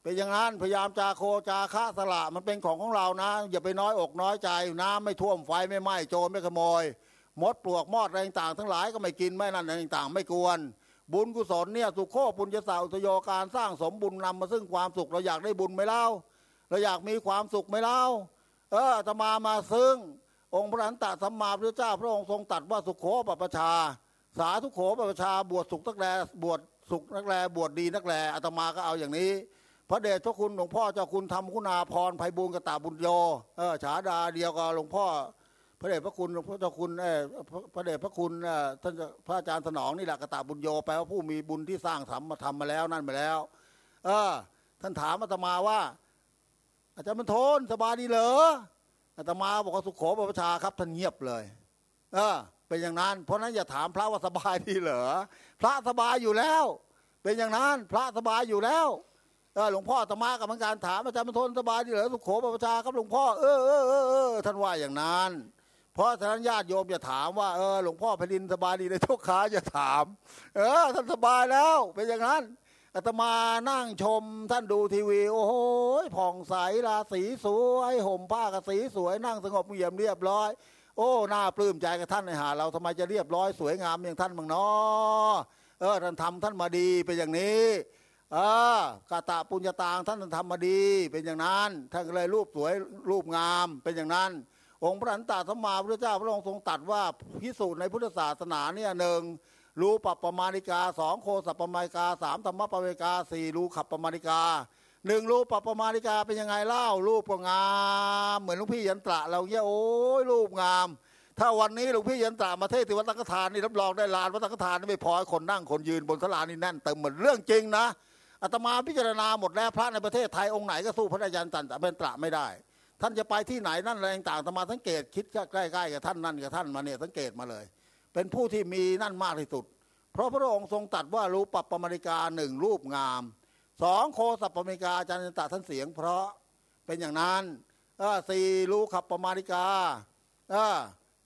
เป็นอย่างนั้นพยายามจาโคจาคะสละมันเป็นของของเรานะ อย่าไปน้อยอกน้อยใจน้ำไม่ท่วมไฟไม่ไหม้โจรไม่ขโมย มดปลวกมอดอะไรต่างทั้งหลายก็ไม่กินไม่นั่นอะไรต่างไม่กวน บุญกุศลเนี่ยสุขโคปุญญาสาอุทโยการสร้างสมบุญนำมาซึ่งความสุขเราอยากได้บุญไหมเล่าเราอยากมีความสุขไหมเล่าเอออาตมามาซึ่ง องค์พระอันตสัมมาพระเจ้า พระองค์ทรงตรัสว่าสุขโขปปชา สาธุโขปปชาบวชสุขนักแลบวชสุขนักแลบวชดีนักแลอาตมาก็เอาอย่างนี้ ระเดชพระคุณหลวงพ่อเจ้าคุณทำคุณาพรไพบูลกตาบุญโยเออฉาดาเดียวกับหลวงพ่อ พระเดชพระคุณหลวงพ่อเจ้าคุณเออพระเดชพระคุณเออท่านพระอาจารย์สนองนี่แหละกตาบุญโยแปลว่าผู้มีบุญที่สร้างทำมาทำมาแล้วนั่นมาแล้ว เออ ท่านถามอาตมาว่า อาจารย์มันโทนสบายดีเหรออาตมาบอกว่าสุขโขประชาครับท่านเงียบเลย เออ เป็นอย่างนั้น เพราะนั้นอย่าถามพระว่าสบายดีเหรอพระสบายอยู่แล้ว เป็นอย่างนั้น พระสบายอยู่แล้ว หลวงพ่อตมากับมังการถามอาจารย์มันโทนสบายดีเหรอสุขโขประชาครับหลวงพ่อเออเออเออเออท่านว่าอย่างนั้น เพราะฉะนั้นญาติโยมอย่าถามว่าเออหลวงพ่อแผ่นดินสบายดีในทุกขาอย่าถาม เออท่านสบายแล้วเป็นอย่างนั้นอาตมานั่งชมท่านดูทีวี โอ้โหผ่องใสราศีสวยห่มผ้ากสีสวยนั่งสงบเงียบเรียบร้อย โอ้หน่าปลื้มใจกับท่านในหา เราทำไมจะเรียบร้อยสวยงามอย่างท่านบ้างเนาะเออท่านทำท่านมาดีเป็นอย่างนี้ เออกาตะปุญญาตางท่านทำมาดีเป็นอย่างนั้น ท่านเลยรูปสวยรูปงามเป็นอย่างนั้น องค์พระอนันตสัมมาพุทธเจ้าพระองค์ทรงตรัสว่าพิสูจน์ในพุทธศาสนาเนี่ยหนึ่งรู้ปัปปมาณิกาสองโคสัปปมาณิกาสามธรรมปเวกาสี่รู้ขับปมาณิกาหนึ่งรูปปัปปมาณิกาเป็นยังไงเล่ารูปก็งาม เหมือนหลุงพี่ยันตระเราเนี่ยโอ้ยรูปงาม ถ้าวันนี้หลวงพี่ยันตระมาเทศที่วัดสังฆทานนี่รับรองได้ลานวัดสังฆทานนี่ไม่พอให้คนนั่งคนยืนบนศาลานี่แน่นเต็มเหมือนเรื่องจริงนะ อาตมาพิจารณาหมดแล้วพระในประเทศไทยองค์ไหนก็สู้พระอาจารย์ตันตะเป็นตระไม่ได้ ท่านจะไปที่ไหนนั่นอะไรต่างๆอาตมาสังเกตคิดใกล้ๆกับท่านนั่นกับท่านมาเนี่ยสังเกตมาเลย เป็นผู้ที่มีนั่นมากที่สุด เพราะพระองค์ทรงตรัสว่ารูปปัปปมาริกาหนึ่งรูปงามสองโคสัปปมาริกาอาจารย์ตันตะท่านเสียง เพราะเป็นอย่างนั้นเออสี่รู้ขับปมาริกาเออ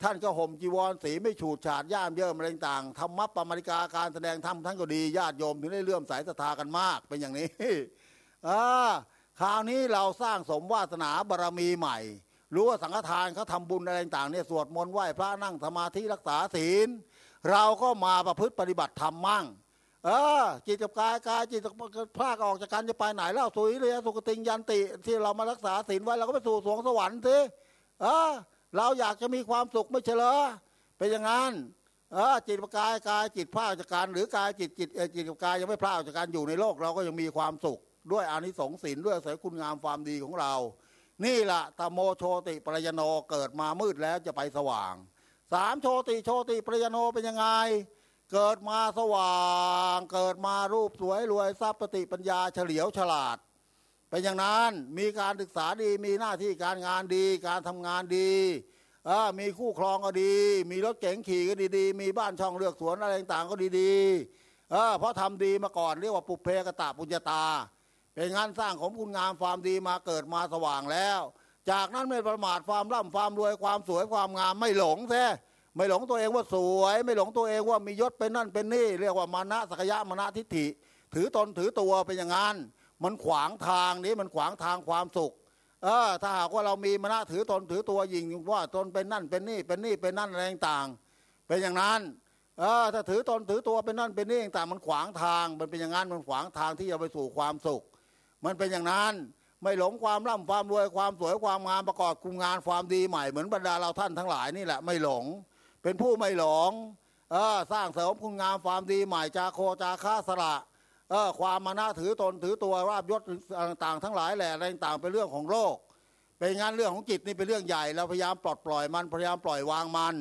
ท่านก็ห่มจีวรสีไม่ฉูดฉาดย่ามเยิ่มอะไรต่างธรรมะปมาริกาการแสดงธรรมท่านก็ดีญาติโยมถึงได้เลื่อมใสศรัทธากันมากเป็นอย่างนี้อ่าคราวนี้เราสร้างสมวาสนาบารมีใหม่ รู้ว่าสังฆทานเขาทำบุญอะไรต่างเนี่ยสวดมนต์ไหว้พระนั่งสมาธิรักษาศีล เราก็มาประพฤติปฏิบัติธรรมมั่ง เออจิตกับกายกายจิตกับพากออกจากกันจะไปไหนเล่าสุยเลยสุกติงยันติ ที่เรามารักษาศีลไว้เราก็ไปสู่สวงสวรรค์สิเออ เราอยากจะมีความสุขไม่ใช่เหรอเป็นอย่างนั้นเออจิตกับกายกายจิตพลากออกจากกันหรือกายจิตจิตจิตกับกายยังไม่พลาดจากกันอยู่ในโลกเราก็ยังมีความสุข ด้วยอานิสงส์ศีลด้วยอาศัยคุณงามความดีของเรา นี่แหละตโมโชติปรยโนเกิดมามืดแล้วจะไปสว่างสามโชติโชติปรยโนเป็นยังไงเกิดมาสว่าง เกิดมารูปสวยรวยทรัพย์ปฏิปัญญาเฉลียวฉลาด เป็นอย่างนั้นมีการศึกษาดีมีหน้าที่การงานดี การทำงานดีมีคู่ครองก็ดี มีรถเก๋งขี่ก็ดีๆ มีบ้านช่องเลือกสวนอะไรต่างๆก็ดีๆเออเพราะทำดีมาก่อนเรียกว่าปุเพกตะปุญญาตา เป็นงานสร้างของคุณงามความดีมาเกิดมาสว่างแล้ว จากนั้นไม่ประมาทความร่ำความรวยความสวยความงามไม่หลงแท้ไม่หลงตัวเองว่าสวย ไม่หลงตัวเองว่ามียศเป็นนั่นเป็นนี่ เรียกว่ามานะสักยะมานะทิฏฐิ ถือตนถือตัวเป็นอย่างนั้น มันขวางทางนี้มันขวางทางความสุข เออ ถ้าหากว่าเรามีมานะถือตนถือตัวยิงว่าตนเป็นนั่นเป็นนี่เป็นนี่เป็นนั่นอะไรต่างเป็นอย่างนั้น เออ ถ้าถือตนถือตัวเป็นนั่นเป็นนี่ต่างมันขวางทาง มันเป็นอย่างนั้นมันขวางทางที่จะไปสู่ความสุข มันเป็นอย่างนั้นไม่หลงความร่ำความรวยความสวยความงามประกอบคุมงานความดีใหม่เหมือนบรรดาเราท่านทั้งหลายนี่แหละไม่หลง เป็นผู้ไม่หลงเออสร้างเสริมคุณงามความดีใหม่จาโคจาค้าสละ เออความมานะถือตนถือตัวราบยศต่างๆ ทั้งหลายแหละอะไรต่างๆเป็นเรื่องของโลก เป็นงานเรื่องของจิตนี่เป็นเรื่องใหญ่เราพยายามปลดปล่อยมันพยายามปล่อยวางมัน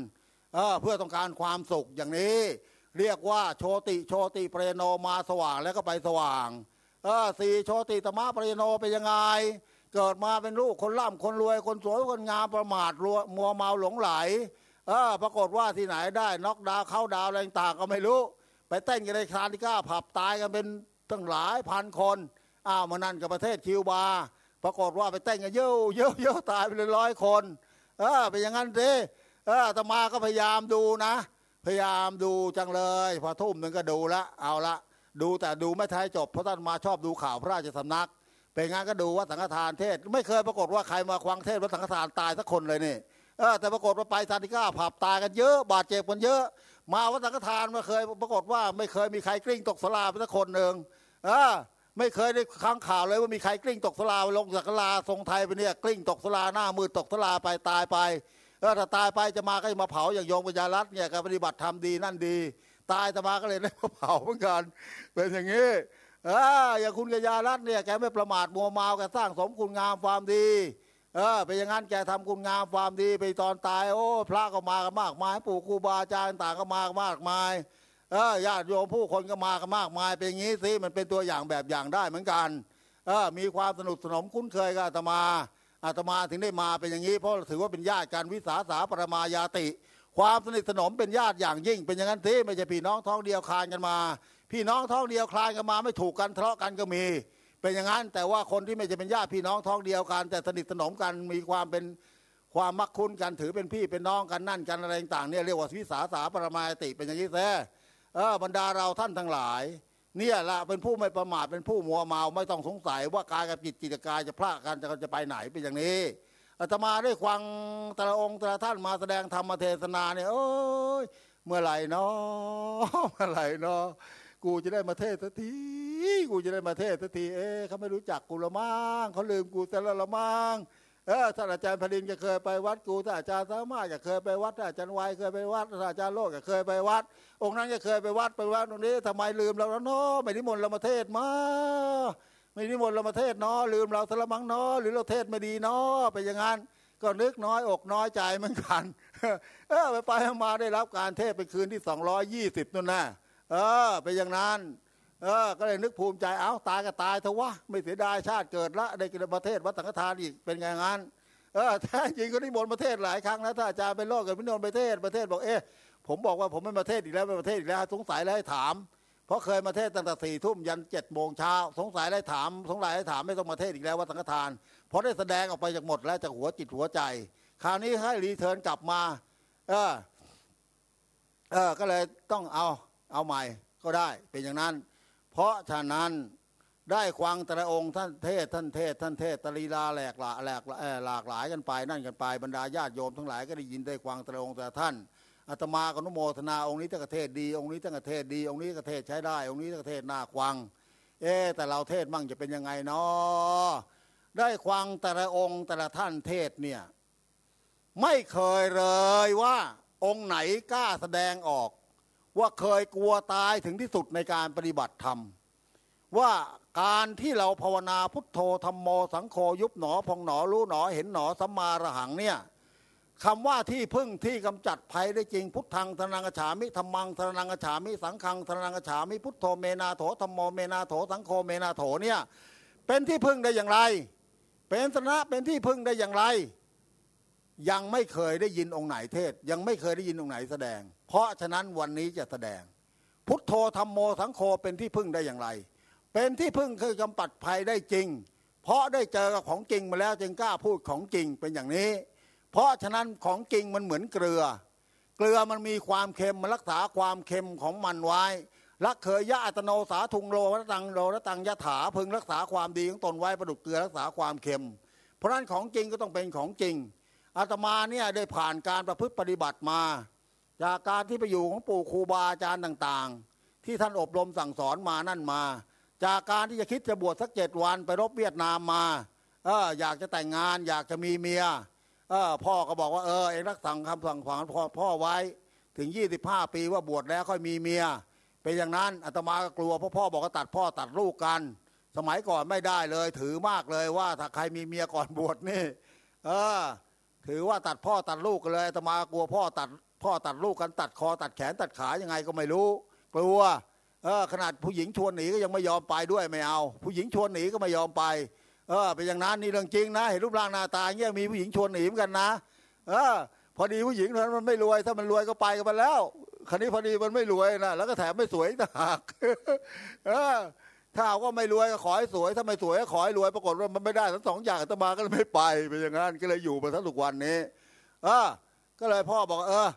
เออเพื่อต้องการความสุขอย่างนี้ เรียกว่าโชติโชติเปรโนมาสว่างแล้วก็ไปสว่างเออสี่โชติตมะเปรโนเป็นยังไงเกิดมาเป็นลูกคนร่ำคนรวยคนสวยคนงามประมาทรัวมัวเมาหลงไหลเออปรากฏว่าที่ไหนได้น็อกดาวเข้าดาวอะไรต่างก็ไม่รู้ ไปเต้นกันในคานิก้าผับตายกันเป็นตั้งหลายพันคนอ้าวมานั่นกับประเทศคิวบา ปรากฏว่าไปเต้นกันเยอะเยอะเยอะตายไปเลยร้อยคนเออเป็นอย่างนั้นสิเออตมาก็พยายามดูนะ พยายามดูจังเลย พอทุ่มหนึ่งก็ดูละเอาละดูแต่ดูไม่ท้ายจบเพราะท่านมาชอบดูข่าวพระราชสำนักเป็นงั้นก็ดูว่าสังฆทานเทศ ไม่เคยปรากฏว่าใครมาควังเทศว่าสังฆทานตายสักคนเลยนี่เออแต่ปรากฏว่าไปซาติก้าผับตายกันเยอะ บาดเจ็บกันเยอะ มาวัดสังฆทานม่เคยปรากฏว่า ไม่เคยมีใครกลิ้งตกสลาไปสักคนหนึ่งเออไม่เคยได้ค้างข่าวเลยว่ามีใครกลิ้งตกสลาลงจากลาทรงไทยไปเนี่ยกลิ้งตกสลาหน้ามือตกสลาไปตายไปเออถ้าตายไปจะมาก็จะมาเผาอย่างโยมปัญญารัตน์เนี่ยการปฏิบัติธรรมดีนั่นดี ตายจะมาก็เลยได้มาเผาเหมือนกันเป็นอย่างนี้เอออย่างคุณกัญญารัตน์เนี่ยแกไม่ประมาทมัวเมาแกสร้างสมคุณงามความดี เออเป็นอย่างนั้นแกทำคุณงามความดีไปตอนตาย โอ้ พระก็มากันมากมายปู่ครูบาอาจารย์ต่างก็มากันมากมายเออญาติโยมผู้คนก็มากันมากมาย เป็นอย่างนี้สิมันเป็นตัวอย่างแบบอย่างได้เหมือนกันเออมีความสนุกสนมคุ้นเคยกับอาตมาอาตมาถึงได้มาเป็นอย่างนี้ เพราะถือว่าเป็นญาติกันวิสาสาปรมายาติ ความสนิทสนมเป็นญาติอย่างยิ่ง เป็นอย่างนั้นสิไม่ใช่พี่น้องท้องเดียวคลานกันมา พี่น้องท้องเดียวคลานกันมาไม่ถูกกันทะเลาะกันก็มี เป็นอย่างนั้นแต่ว่าคนที่ไม่จะเป็นญาติพี่น้องท้องเดียวกัน แต่สนิทสนมกันมีความเป็นความมักคุ้นกันถือเป็นพี่เป็นน้องกันนั่นกันอะไรต่างเนี่ยเรียกว่าวิสาสาปรมาติเป็นอย่างนี้แท้เออบรรดาเราท่านทั้งหลาย เนี่ยละเป็นผู้ไม่ประมาทเป็นผู้มัวเมาไม่ต้องสงสัยว่ากายกับจิตจิตกายจะพลาดกันจะจะไปไหนเป็นอย่างนี้อาตมาได้ฟังแต่ละองค์แต่ละท่านมาแสดงธรรมเทศนาเนี่ยโอ้ยเมื่อไหร่เนาะเมื่อไหร่เนาะ กูจะได้มาเทศสักทีกูจะได้มาเทศสักทีเอ๊ะเขาไม่รู้จักกูละมั้งเขาลืมกูแต่ละละมั้งเออท่านอาจารย์พลินก็เคยไปวัดกูท่านอาจารย์สามารถก็เคยไปวัดท่านอาจารย์วัยเคยไปวัดท่านอาจารย์โลกก็เคยไปวัด องค์นั้นก็เคยไปวัดไปวัดตรงนี้ทำไมลืมเราแล้วเนาะไม่นิมนต์เรามาเทศมาไม่นิมนต์เรามาเทศเนาะลืมเราสละมังเนาะหรือเราเทศไม่ดีเนาะไปอย่างนั้นก็นึกน้อยอกน้อยใจเหมือนกัน เออไปไปมาได้รับการเทศเป็นคืนที่สองร้อยยี่สิบนั่นน่ะ เออไปอย่างนั้นเออ ก็เลยนึกภูมิใจเอาตายก็ตายเถอะวะไม่เสียดายชาติเกิดละได้กินประเทศวัดสังฆทานอีกเป็นไงงั้นเออแท้จริงก็นิมนต์ประเทศหลายครั้งนะถ้าอาจารย์เป็นโรคกับนิมนต์ประเทศประเทศบอกเอ๊ะผมบอกว่าผมไม่มาเทศอีกแล้วไม่มาเทศอีกแล้วสงสัยแล้วให้ถาม เพราะเคยมาเทศตั้งแต่สี่ทุ่มยันเจ็ดโมงเช้าสงสัยแล้วถามสงสัยให้วถามไม่ต้องมาเทศอีกแล้วว่าสังฆทานเพราะได้แสดงออกไปจากหมดแล้วจากหัวจิตหัวใจ คราวนี้ให้รีเทิร์นกลับมา เออเออก็เลยต้องเอา เอาใหม่ก็ได้เป็นอย่างนั้น เพราะฉะนั้นได้ควังแต่ละองค์ท่านเทศท่านเทศท่านเทศตรีลาแหลกหลาแหลกหลากหลายกันไป นั่นกันไปบรรดาญาติโยมทั้งหลายก็ได้ยินได้ควังแต่ละองค์แต่ละท่านอาตมาก็นุโมทนาองค์นี้ตั้งเทศดีองค์นี้ตั้งเทศดีองค์นี้ก็เทศใช้ได้ องค์นี้ตั้งเทศหน้าควัง เอ๊แต่เราเทศมั่งจะเป็นยังไงเนาะได้ควังแต่ละองค์แต่ละท่านเทศเนี่ยไม่เคยเลยว่าองค์ไหนกล้าแสดงออก ว่าเคยกลัวตายถึงที่สุดในการปฏิบัติธรรม ว่าการที่เราภาวนาพุทโธธรรมโมสังโฆยุบหนอพองหนอรู้หนอเห็นหนอสัมมาระหังเนี่ยคำว่าที่พึ่งที่กำจัดภัยได้จริงพุทธังธนังฉามิธรรมังธนังฉามิสังฆังธนังฉามิพุทโธเมนาโถธรรมโมเมนาโถสังโฆเมนาโถเนี่ยเป็นที่พึ่งได้อย่างไร เป็นสนะเป็นที่พึ่งได้อย่างไร ยังไม่เคยได้ยินองค์ไหนเทศ ยังไม่เคยได้ยินองค์ไหนแสดง เพราะฉะนั้นวันนี้จะแสดง พุทโธธรรมโมสังโฆเป็นที่พึ่งได้อย่างไร เป็นที่พึ่งคือกำปัดภัยได้จริง เพราะได้เจอกับของจริงมาแล้วจึงกล้าพูดของจริงเป็นอย่างนี้ เพราะฉะนั้นของจริงมันเหมือนเกลือ เกลือมันมีความเค็มมันรักษาความเค็มของมันไว้รักเคยยะอัตโนสาทุงโลรตังโลรตังยะถาพึงรักษาความดีของตนไว้ประดุกเกลือรักษาความเค็ม เพราะนั้นของจริงก็ต้องเป็นของจริงอาตมาเนี่ยได้ผ่านการประพฤติปฏิบัติมา จากการที่ไปอยู่ของปู่ครูบาอาจารย์ต่างๆ ที่ท่านอบรมสั่งสอนมานั่นมา จากการที่จะคิดจะบวชสักเจ็ดวันไปรบเวียดนามมาเอออยากจะแต่งงานอยากจะมีเมียเออพ่อก็บอกว่าเออเองรักสั่งคำสั่งของพ่อพ่อไว้ถึง 25 ปีว่าบวชแล้วค่อยมีเมียเป็นอย่างนั้นอาตมาก็กลัวเพราะพ่อบอกว่าตัดพ่อตัดลูกกัน สมัยก่อนไม่ได้เลย ถือมากเลยว่าถ้าใครมีเมียก่อนบวชนี่ เออ ถือว่าตัดพ่อตัดลูกกันเลยอาตมากลัวพ่อตัด พ่อตัดลูกกันตัดคอตัดแขนตัดขายังไงก็ไม่รู้ กลัวเออขนาดผู้หญิงชวนหนีก็ยังไม่ยอมไปด้วยไม่เอา ผู้หญิงชวนหนีก็ไม่ยอมไปเออเป็นอย่างนั้นนี่เรื่องจริงนะ เห็นรูปร่างหน้าตาเงี้ยมีผู้หญิงชวนหนีเหมือนกันนะ เออ พอดีผู้หญิงนั้นมันไม่รวย ถ้ามันรวยก็ไปกันไปแล้วคันนี้พอดีมันไม่รวยนะแล้วก็แถมไม่สวยต่างหากเออถ้าเอาก็ไม่รวยก็ขอให้สวยถ้าไม่สวยก็ขอให้รวยปรากฏว่ามันไม่ได้ทั้งสองอย่างตมาก็เลยไม่ไปเป็นอย่างนั้นก็เลยอยู่มาทั้งทุกวันนี้เออก็เลยพ่อบอกเออ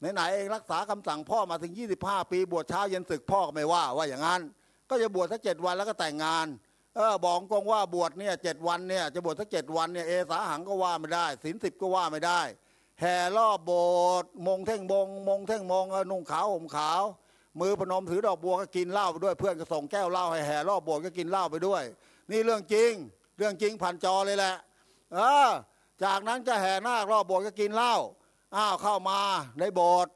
ไหนๆเองรักษาคำสั่งพ่อมาถึง 25 ปี บวชเช้าเย็นศึกพ่อก็ไม่ว่าว่าอย่างนั้น ก็จะบวชสักเจ็ดวันแล้วก็แต่งงานเออบอกกงว่าบวชเนี่ยเจ็ดวันเนี่ยจะบวชสักเจ็ดวันเนี่ยเอสาหังก็ว่าไม่ได้ศีลสิบก็ว่าไม่ได้ แห่รอบโบสถ์มงเท่งมงมงเท่งมงเออนุ่งขาวห่มขาว มือพนมถือดอกบัวก็กินเหล้าไปด้วยเพื่อนก็ส่งแก้วเหล้าให้แห่รอบโบสถ์ก็กินเหล้าไปด้วย นี่เรื่องจริง เรื่องจริงผ่านจอเลยแหละเออจากนั้นก็แห่นาครอบโบสถ์ก็กินเหล้า อ้าวเข้ามาในโบสถ์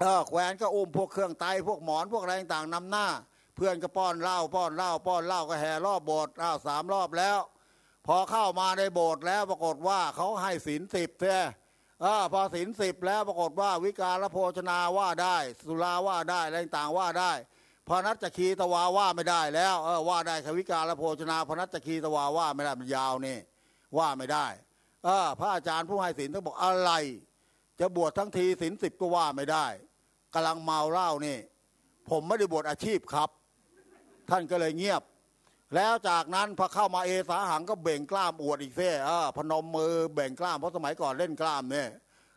เออแขวนก็อุ้มพวกเครื่องไตพวกหมอนพวกอะไรต่างๆนำหน้า เพื่อนก็ป้อนเหล้าป้อนเหล้าป้อนเหล้าก็แห่รอบโบสถ์อ้าวสามรอบแล้ว พอเข้ามาในโบสถ์แล้วปรากฏว่าเขาให้ศีลสิบเท่อพอศีลสิบแล้วปรากฏว่าวิการโภชนาว่าได้ สุราว่าได้อะไรต่างว่าได้พนัจคีตวาว่าไม่ได้แล้วเออว่าได้ควิการโภชนาพนัจคีตวาว่าไม่ได้มันยาวนี่ว่าไม่ได้ เออพระอาจารย์ผู้ให้ศีลต้องบอกอะไร จะบวชทั้งทีศีลสิบก็ว่าไม่ได้กำลังเมาเหล้านี่ ผมไม่ได้บวชอาชีพครับ ท่านก็เลยเงียบ แล้วจากนั้นพอเข้ามาเอสาหังก็เบ่งกล้ามอวดอีกเซ่เอพนมมือเบ่งกล้ามเพราะสมัยก่อนเล่นกล้ามเนี่ย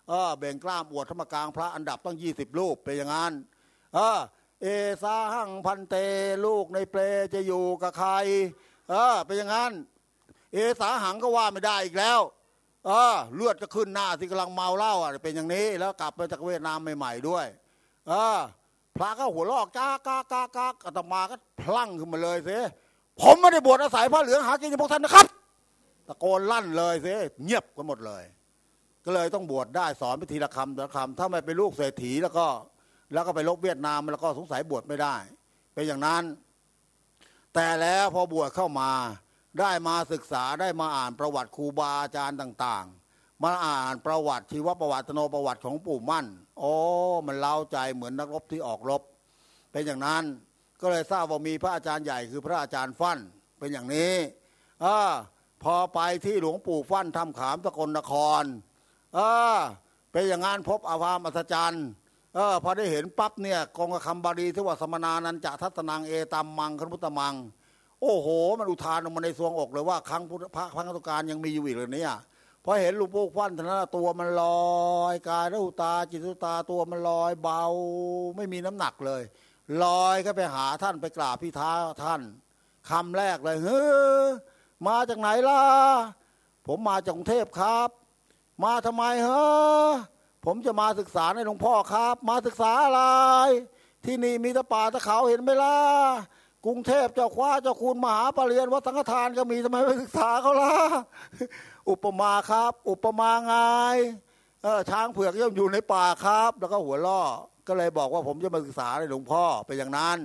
เออเบ่งกล้ามอวดธรรมกลางพระอันดับต้องยี่สิบรูปเป็นอย่างนั้นเออเอสาหังพันเตลูกในเปลจะอยู่กับใคร เออเป็นอย่างนั้น เอสาหังก็ว่าไม่ได้อีกแล้ว ออเลือดก็ขึ้นหน้าที่กำลังเมาเหล้าอะเป็นอย่างนี้ แล้วกลับมาจากเวียดนามใหม่ๆด้วยเออพระก็หัวลอกจ้ากากากากอาตมาก็พลั่งขึ้นมาเลยสิผมไม่ได้บวชอาศัยพระเหลืองหากินพวกท่านนะครับตะโกนลั่นเลยสิเงียบกันหมดเลย ก็เลยต้องบวชได้สอนไปทีละคำละคำถ้าไม่เป็นลูกเศรษฐีแล้วก็ แล้วก็ไปลบเวียดนามแล้วก็สงสัยบวชไม่ได้ เป็นอย่างนั้น แต่แล้วพอบวชเข้ามา ได้มาศึกษาได้มาอ่านประวัติครูบาอาจารย์ต่างๆ มาอ่านประวัติชีวประวัติโนประวัติของปู่มั่น โอ้มันเล้าใจเหมือนนักรบที่ออกรบ เป็นอย่างนั้นก็เลยทราบว่ามีพระอาจารย์ใหญ่คือพระอาจารย์ฟั่นเป็นอย่างนี้อพอไปที่หลวงปู่ฟั่นทำขามสกลนครเออเป็นอย่างนั้นพบอาวามอัศจรรย์เออพอได้เห็นปั๊บเนี่ยกองคำบาลีที่ว่าสมนานันจะทัศนังเอตัมมังคพุตมัง โอ้โห มันอุทานออกมาในสวงอกเลยว่าครั้งพุทธพระพังตุการยังมีอยู่อีกเลยเนี่ยพอเห็นหลวงปู่ฟันท่านตัวมันลอยกายรูตาจิตุตาตัวมันลอยเบา ไม่มีน้ำหนักเลย ลอยก็ไปหาท่านไปกราบพี่ท้าท่านคำแรกเลยเฮ้อมาจากไหนล่ะผมมาจากกรุงเทพครับ มาทำไมเฮ้อผมจะมาศึกษาในหลวงพ่อครับ มาศึกษาอะไร ที่นี่มีตะป่าตะเขาเห็นไหมล่ะ กรุงเทพเจ้าคว้าเจ้าคุณมหาปรริญญาวัสังฆทานก็มีทำไมไม่ศึกษาเขาล่ะอุปมาครับ อุปมาไงเออช้างเผือกย่อมอยู่ในป่าครับ แล้วก็หัวล่อก็เลยบอกว่าผมจะมาศึกษาในหลวงพ่อเป็นอย่างนั้น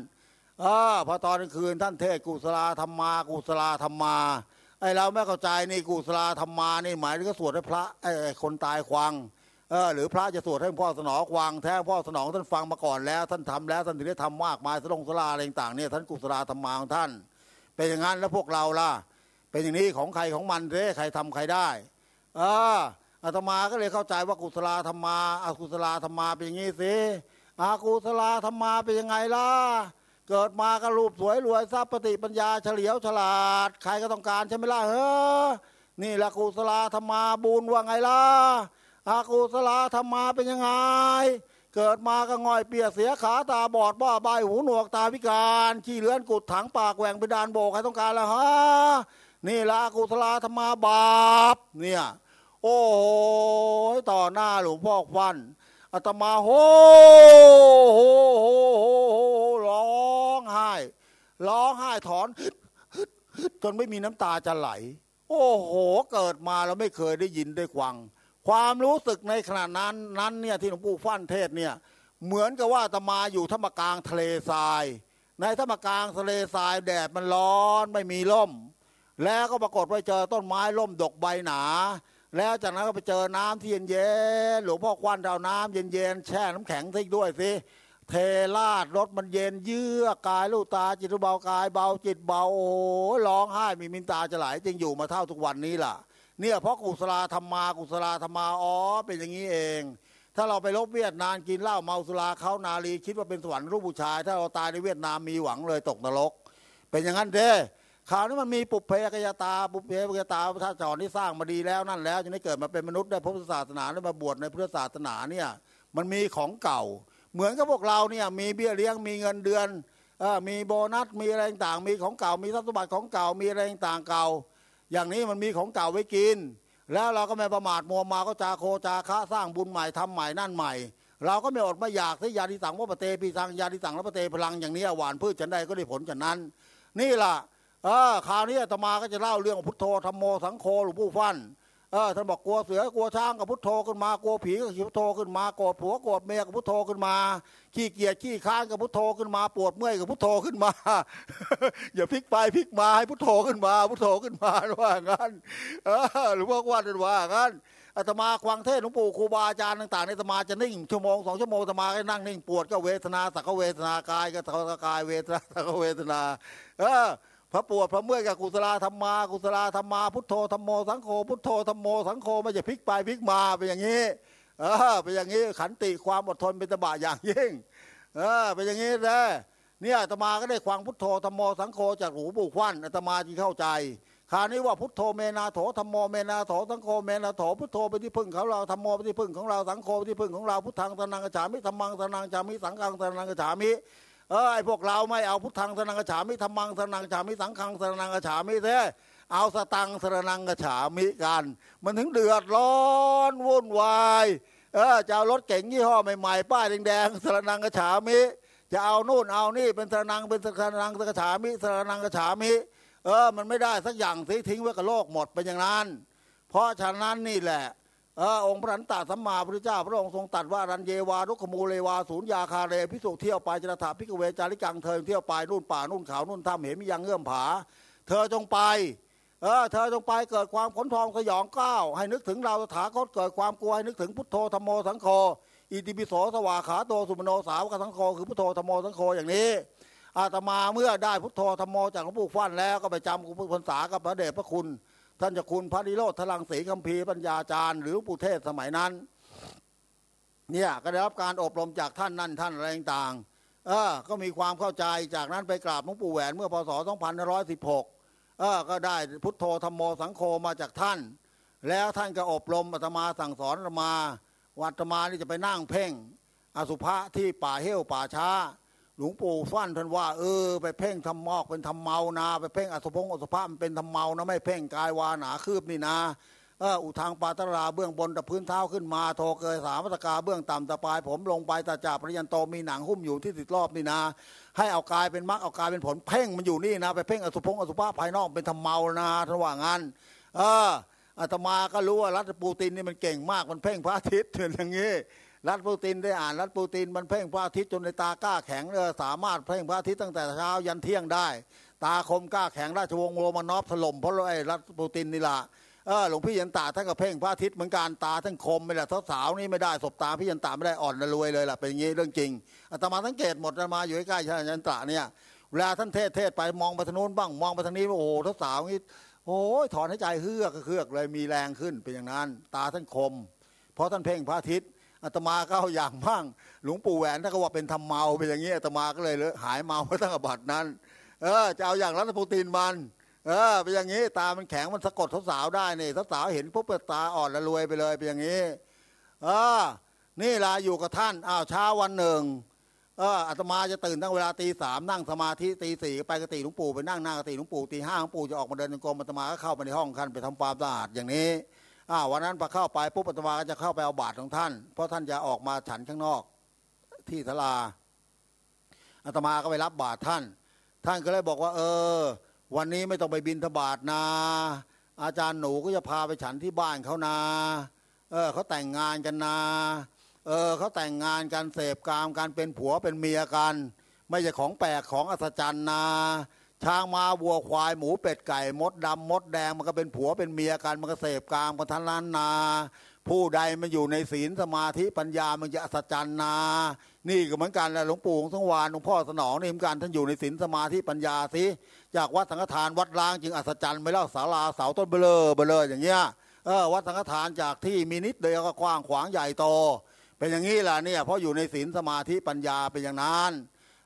เออพอตอนกลางคืนท่านเทศกุศลธรรมา กุศลธรรมาไอเราไม่เข้าใจนี่กุศลธรรมานี่หมายถึงก็สวดให้พระไอคนตายควัง หรือพระจะสวดให้พ่อสนองวังแท้พ่อสนองท่านฟังมาก่อนแล้ว ท่านทำแล้วท่านถึงได้ทำมากมายสลงสลาอะไรต่างเนี่ยท่านกุศลธรรมาของท่าน เป็นอย่างนั้นแล้วพวกเราล่ะ เป็นอย่างนี้ของใครของมันเด้ใครทำใครได้เอออาตมาก็เลยเข้าใจว่ากุศลธรรมาอากุศลธรรมาเป็นอย่างนี้สิอากุศลธรรมาเป็นยังไงล่ะเกิดมาก็รูปสวยรวยทรัพย์ปฏิปัญญาเฉลียวฉลาด ใครก็ต้องการใช่ไหมล่ะเฮ้อนี่แหละกุศลธรรมาบุญว่าไงล่ะ อากุศลธรรมาเป็นยังไง เกิดมาก็ง่อยเปียกเสียขาตาบอดบ้าใบหูหนวกตาพิการขี้เลื้อนกุดถังปากแหว่งไปดานโบกใครต้องการแล้วฮะนี่ละกุศลธรรมาบาปเนี่ยโอ้โหต่อหน้าหลวงพ่อควันอาตมาโหโหโหโหร้องไห้ร้องไห้ถอนจนไม่มีน้ำตาจะไหล โอ้โห เกิดมาเราไม่เคยได้ยินได้ฟัง ความรู้สึกในขณะนั้นนั้นเนี่ยที่หลวงปู่ฟั่นเทศเนี่ยเหมือนกับว่าตมาอยู่ธรรมกลางทะเลทราย ในธรรมกลางทะเลทรายแดดมันร้อนไม่มีร่ม แล้วก็ปรากฏว่าเจอต้นไม้ร่มดกใบหนา แล้วจากนั้นก็ไปเจอน้ำที่เย็นๆหลวงพ่อควันเอาน้ำเย็นๆแช่น้ำแข็งทิ้งด้วยสิเทลาดรถมันเย็นเยือกกายลูกตาจิตเบากายเบาจิตเบาโอ้ร้องไห้มีมินตาจะไหลจึงอยู่มาเท่าทุกวันนี้ล่ะ เนี่ยเพราะกุศลธรรมากุศลธรรมาอ๋อเป็นอย่างนี้เอง ถ้าเราไปลบเวียดนามกินเหล้าเมาสุราเขานาลีคิดว่าเป็นสวรรค์รูปผู้ชาย ถ้าเราตายในเวียดนามมีหวังเลยตกนรก เป็นอย่างนั้นเด้ข่าวนี้มันมีปุเพกยตาปุเพกยตาถ้าจอนที่สร้างมาดีแล้วนั่นแล้วจะได้เกิดมาเป็นมนุษย์ได้พบศาสนาได้มาบวชในพุทธศาสนาเนี่ยมันมีของเก่า เหมือนกับพวกเราเนี่ยมีเบี้ยเลี้ยงมีเงินเดือนอมีโบนัสมีอะไรต่างมีของเก่ามีทรัพย์สมบัติของเก่ามีอะไรต่างเก่า อย่างนี้มันมีของเก่าไว้กิน แล้วเราก็ไม่ประมาทมัวมาก็จาโคจาคะสร้างบุญใหม่ทำใหม่นั่นใหม่ เราก็ไม่อดไม่อยากที่ยาดิสังว่าปเตปีสังยาดิสังและปเตพลังอย่างนี้หวานพืชฉันใดก็ได้ผลฉันนั้น นี่ล่ะเออคราวนี้อาตมาก็จะเล่าเรื่องพุทโธธรรมโมสังโฆหลวงปู่ฟัน่น เออท่านบอกกลัวเสือกลัวช้างกับพุทโธขึ้นมากลัวผีกับพุทโธขึ้นมาโกรธผัวโกรธเมียกับพุทโธขึ้นมา ขี้เกียจขี้ค้านกับพุทโธขึ้นมาปวดเมื่อยกับพุทโธขึ้นมา อย่าพลิกไปพลิกมาให้พุทโธขึ้นมา พุทโธขึ้นมาว่างั้นเออหรือว่าว่าว่างั้นอาตมาควังเทศหลวงปู่ครูบาอาจารย์ต่างๆในอาตมาจะนิ่งชั่วโมงสองชั่วโมงอาตมาก็นั่งนิ่งปวดก็เวทนาสักเวทนากายก็สักกายเวทนาสักเวทนา เออ พระปวดพระเมื่อยกับกุศลธรรมากุศลธรรมาพุทโธธรรมโมสังโฆพุทโธธรรมโมสังโฆไม่จะพลิกไปพลิกมาเป็นอย่างนี้เออเป็นอย่างนี้ขันติความอดทนเป็นตบะอย่างยิ่งเออเป็นอย่างนี้เลยเนี่ยอาตมาก็ได้ควังพุทโธธรรมโมสังโฆจากหลวงปู่ขวัญอาตมาจึงเข้าใจคราวนี้ว่าพุทโธเมนาโถธรรมโมเมนาโถสังโฆเมนาโถพุทโธเป็นที่พึ่งของเราธรรมโมเป็นที่พึ่งของเราสังโฆเป็นที่พึ่งของเราพุทธังตนังกระฉามิธรรมังตนังกระฉามิสังฆังตนังกระฉามิ เออไอพวกเราไม่เอาพุทธังตนังกระฉามิธรรมังตนังกระฉามิสังฆังตนังกระฉามิเท้เอาสตังสนังกระฉามิกัน มันถึงเดือดร้อนวุ่นวายเออจะเอารถเก๋งยี่ห้อใหม่ๆป้ายแดงๆสนังกระฉามิ จะเอานู่นเอานี่เป็นสนังเป็นสนังกระฉามิสนังกระฉามิ เออ มันไม่ได้สักอย่างสิทิ้งไว้กับโลกหมดเป็นอย่างนั้น เพราะฉะนั้นนี่แหละ องค์พระนันตสัมมาพุทธเจ้า พระองค์ทรงตรัสว่ารันเยวารุขมูเลวาศูนยาคาเรพิสุเที่ยวไปจรถาพิกเวจาริกังเธอเที่ยวไปนู่นป่านู่นเขานู่นถ้ำเหมยังเงื่อมผา เธอจงไปเออเธอจงไปเกิดความขนทองสยองก้าวให้นึกถึงเราตถาคตเกิดความกลัวให้นึกถึงพุทโธธรรมโมสังโฆอิติปิโสสวาขาโตสุมโนสาวกสังโฆคือพุทโธธรรมโมสังโฆอย่างนี้อาตมาเมื่อได้พุทโธธรรมโมจากหลวงปู่ฟั่นแล้วก็ไปจำคุณพรรษากับพระเดชพระคุณ ท่านจะคุณพระนิโรธทลังศรีคัมภีร์ปัญญาจารย์ หรือปู่เทศสมัยนั้น เนี่ยก็ได้รับการอบรมจากท่านนั่นท่านอะไรต่างเออก็มีความเข้าใจจากนั้นไปกราบหลวงปู่แหวนเมื่อพศ 2516 เออก็ได้พุทโธธรรมโมสังโฆมาจากท่าน แล้วท่านก็อบรมอาตมาสั่งสอนอาตมาวัตมานี่จะไปนั่งเพ่ง อสุภะที่ป่าเหี้ยวป่าช้า หลวงปู่ฟั่นท่านว่า เออ ไปเพ่งทำมอกเป็นทำเมานา ไปเพ่งอสุพงอสุภะมันเป็นทำเมานะไม่เพ่งกายวาหนาคืบนี่นะเอออุทางปาตราเบื้องบนตะพื้นเท้าขึ้นมาโทเกยสามัตกาเบื้องต่ำตะปลาย ผมลงไปตาจ่าปริยันโตมีหนังหุ้มอยู่ที่ติดรอบนี่นะ ให้เอากายเป็นมรรคเอากายเป็นผลเพ่งมันอยู่นี่นะ ไปเพ่งอสุพงอสุภะภายนอกเป็นทำเมานะท่านว่างั้นเอออาตมาก็รู้ว่ารัฐปูตินนี่มันเก่งมากมันเพ่งพระอาทิตย์เป็นอย่างนี้ รัฐปูตินได้อ่านรัฐปูตินมันเพ่งพระอาทิตย์จนในตากล้าแข็งเลยสามารถเพ่งพระอาทิตย์ตั้งแต่เช้ายันเที่ยงได้ ตาคมกล้าแข็งราชวงศ์โรมานอฟถล่มเพราะไอ้รัฐปูตินนี่ละเออหลวงพี่ยันตาท่านก็เพ่งพระอาทิตย์เหมือนกันตาท่านคมไม่ละสาวๆนี่ไม่ได้ศบตาพี่ยันตาไม่ได้อ่อนระรวยเลยล่ะเป็นอย่างนี้เรื่องจริงอาตมาสังเกตหมดอาตมาอยู่ใกล้ๆยันตาเนี่ยเวลาท่านเทศเทศไปมองไปทางโน้นบ้างมองไปทางนี้โอ้โหสาวๆนี่โอ้ยถอนหายใจเฮือกเฮือกเลยมีแรงขึ้นเป็นอย่างนั้น ตาท่านคม เพราะท่านเพ่งพระอาทิตย์ อาตมาก็เอาอย่างบ้าง หลวงปู่แหวนท่านก็ว่าเป็นทำเมาเป็นอย่างนี้อาตมาก็เลยหายเมาตั้งแต่บัดนั้น เออจะเอาอย่างรัตปูตินมัน เออเป็นอย่างนี้ตามันแข็งมันสะกดสาวๆได้นี่สาวๆเห็นปุ๊บเปิดตาอ่อนละรวยไปเลยเป็นอย่างนี้ เออ นี่ลาอยู่กับท่านอ้าวเช้าวันหนึ่งเอออาตมาจะตื่นตั้งเวลาตีสามนั่งสมาธิตีสี่ไปกติหลวงปู่ไปนั่งหน้ากติหลวงปู่ตีห้าหลวงปู่จะออกมาเดินจงกรมอาตมาก็เข้าไปในห้องท่านไปทำความสะอาดอย่างนี้ อ้าววันนั้นพอเข้าไปปุ๊บอาตมาก็จะเข้าไปเอาบาตรของท่าน เพราะท่านจะออกมาฉันข้างนอกที่ศาลาอาตมาก็ไปรับบาตรท่าน ท่านก็เลยบอกว่า เออ วันนี้ไม่ต้องไปบินทบาทนาอาจารย์หนูก็จะพาไปฉันที่บ้านเขานา เออเขาแต่งงานกันนา เออเขาแต่งงานกันเสพกามกันเป็นผัวเป็นเมียกัน ไม่ใช่ของแปลกของอัศจรรย์นา ช้างมาวัวควายหมูเป็ดไก่มดดำมดแดงมันก็เป็นผัวเป็นเมียกันมันก็เสพกามกันทั้งนั้นนา ผู้ใดมันอยู่ในศีลสมาธิปัญญามันจะอัศจรรย์นา นี่ก็เหมือนกันแหละหลวงปู่ของสังวานหลวงพ่อสนองนี่เหมือนกันท่านอยู่ในศีลสมาธิปัญญาสิจากวัดสังฆทานวัดร้างจึงอัศจรรย์ไม่เล่าศาลาเสาต้นเบลอเบลออย่างเงี้ยเออวัดสังฆทานจากที่มีนิดเดียวก็กว้างขวางใหญ่โตเป็นอย่างนี้แหละเนี่ยเพราะอยู่ในศีลสมาธิปัญญาเป็นอย่างนั้น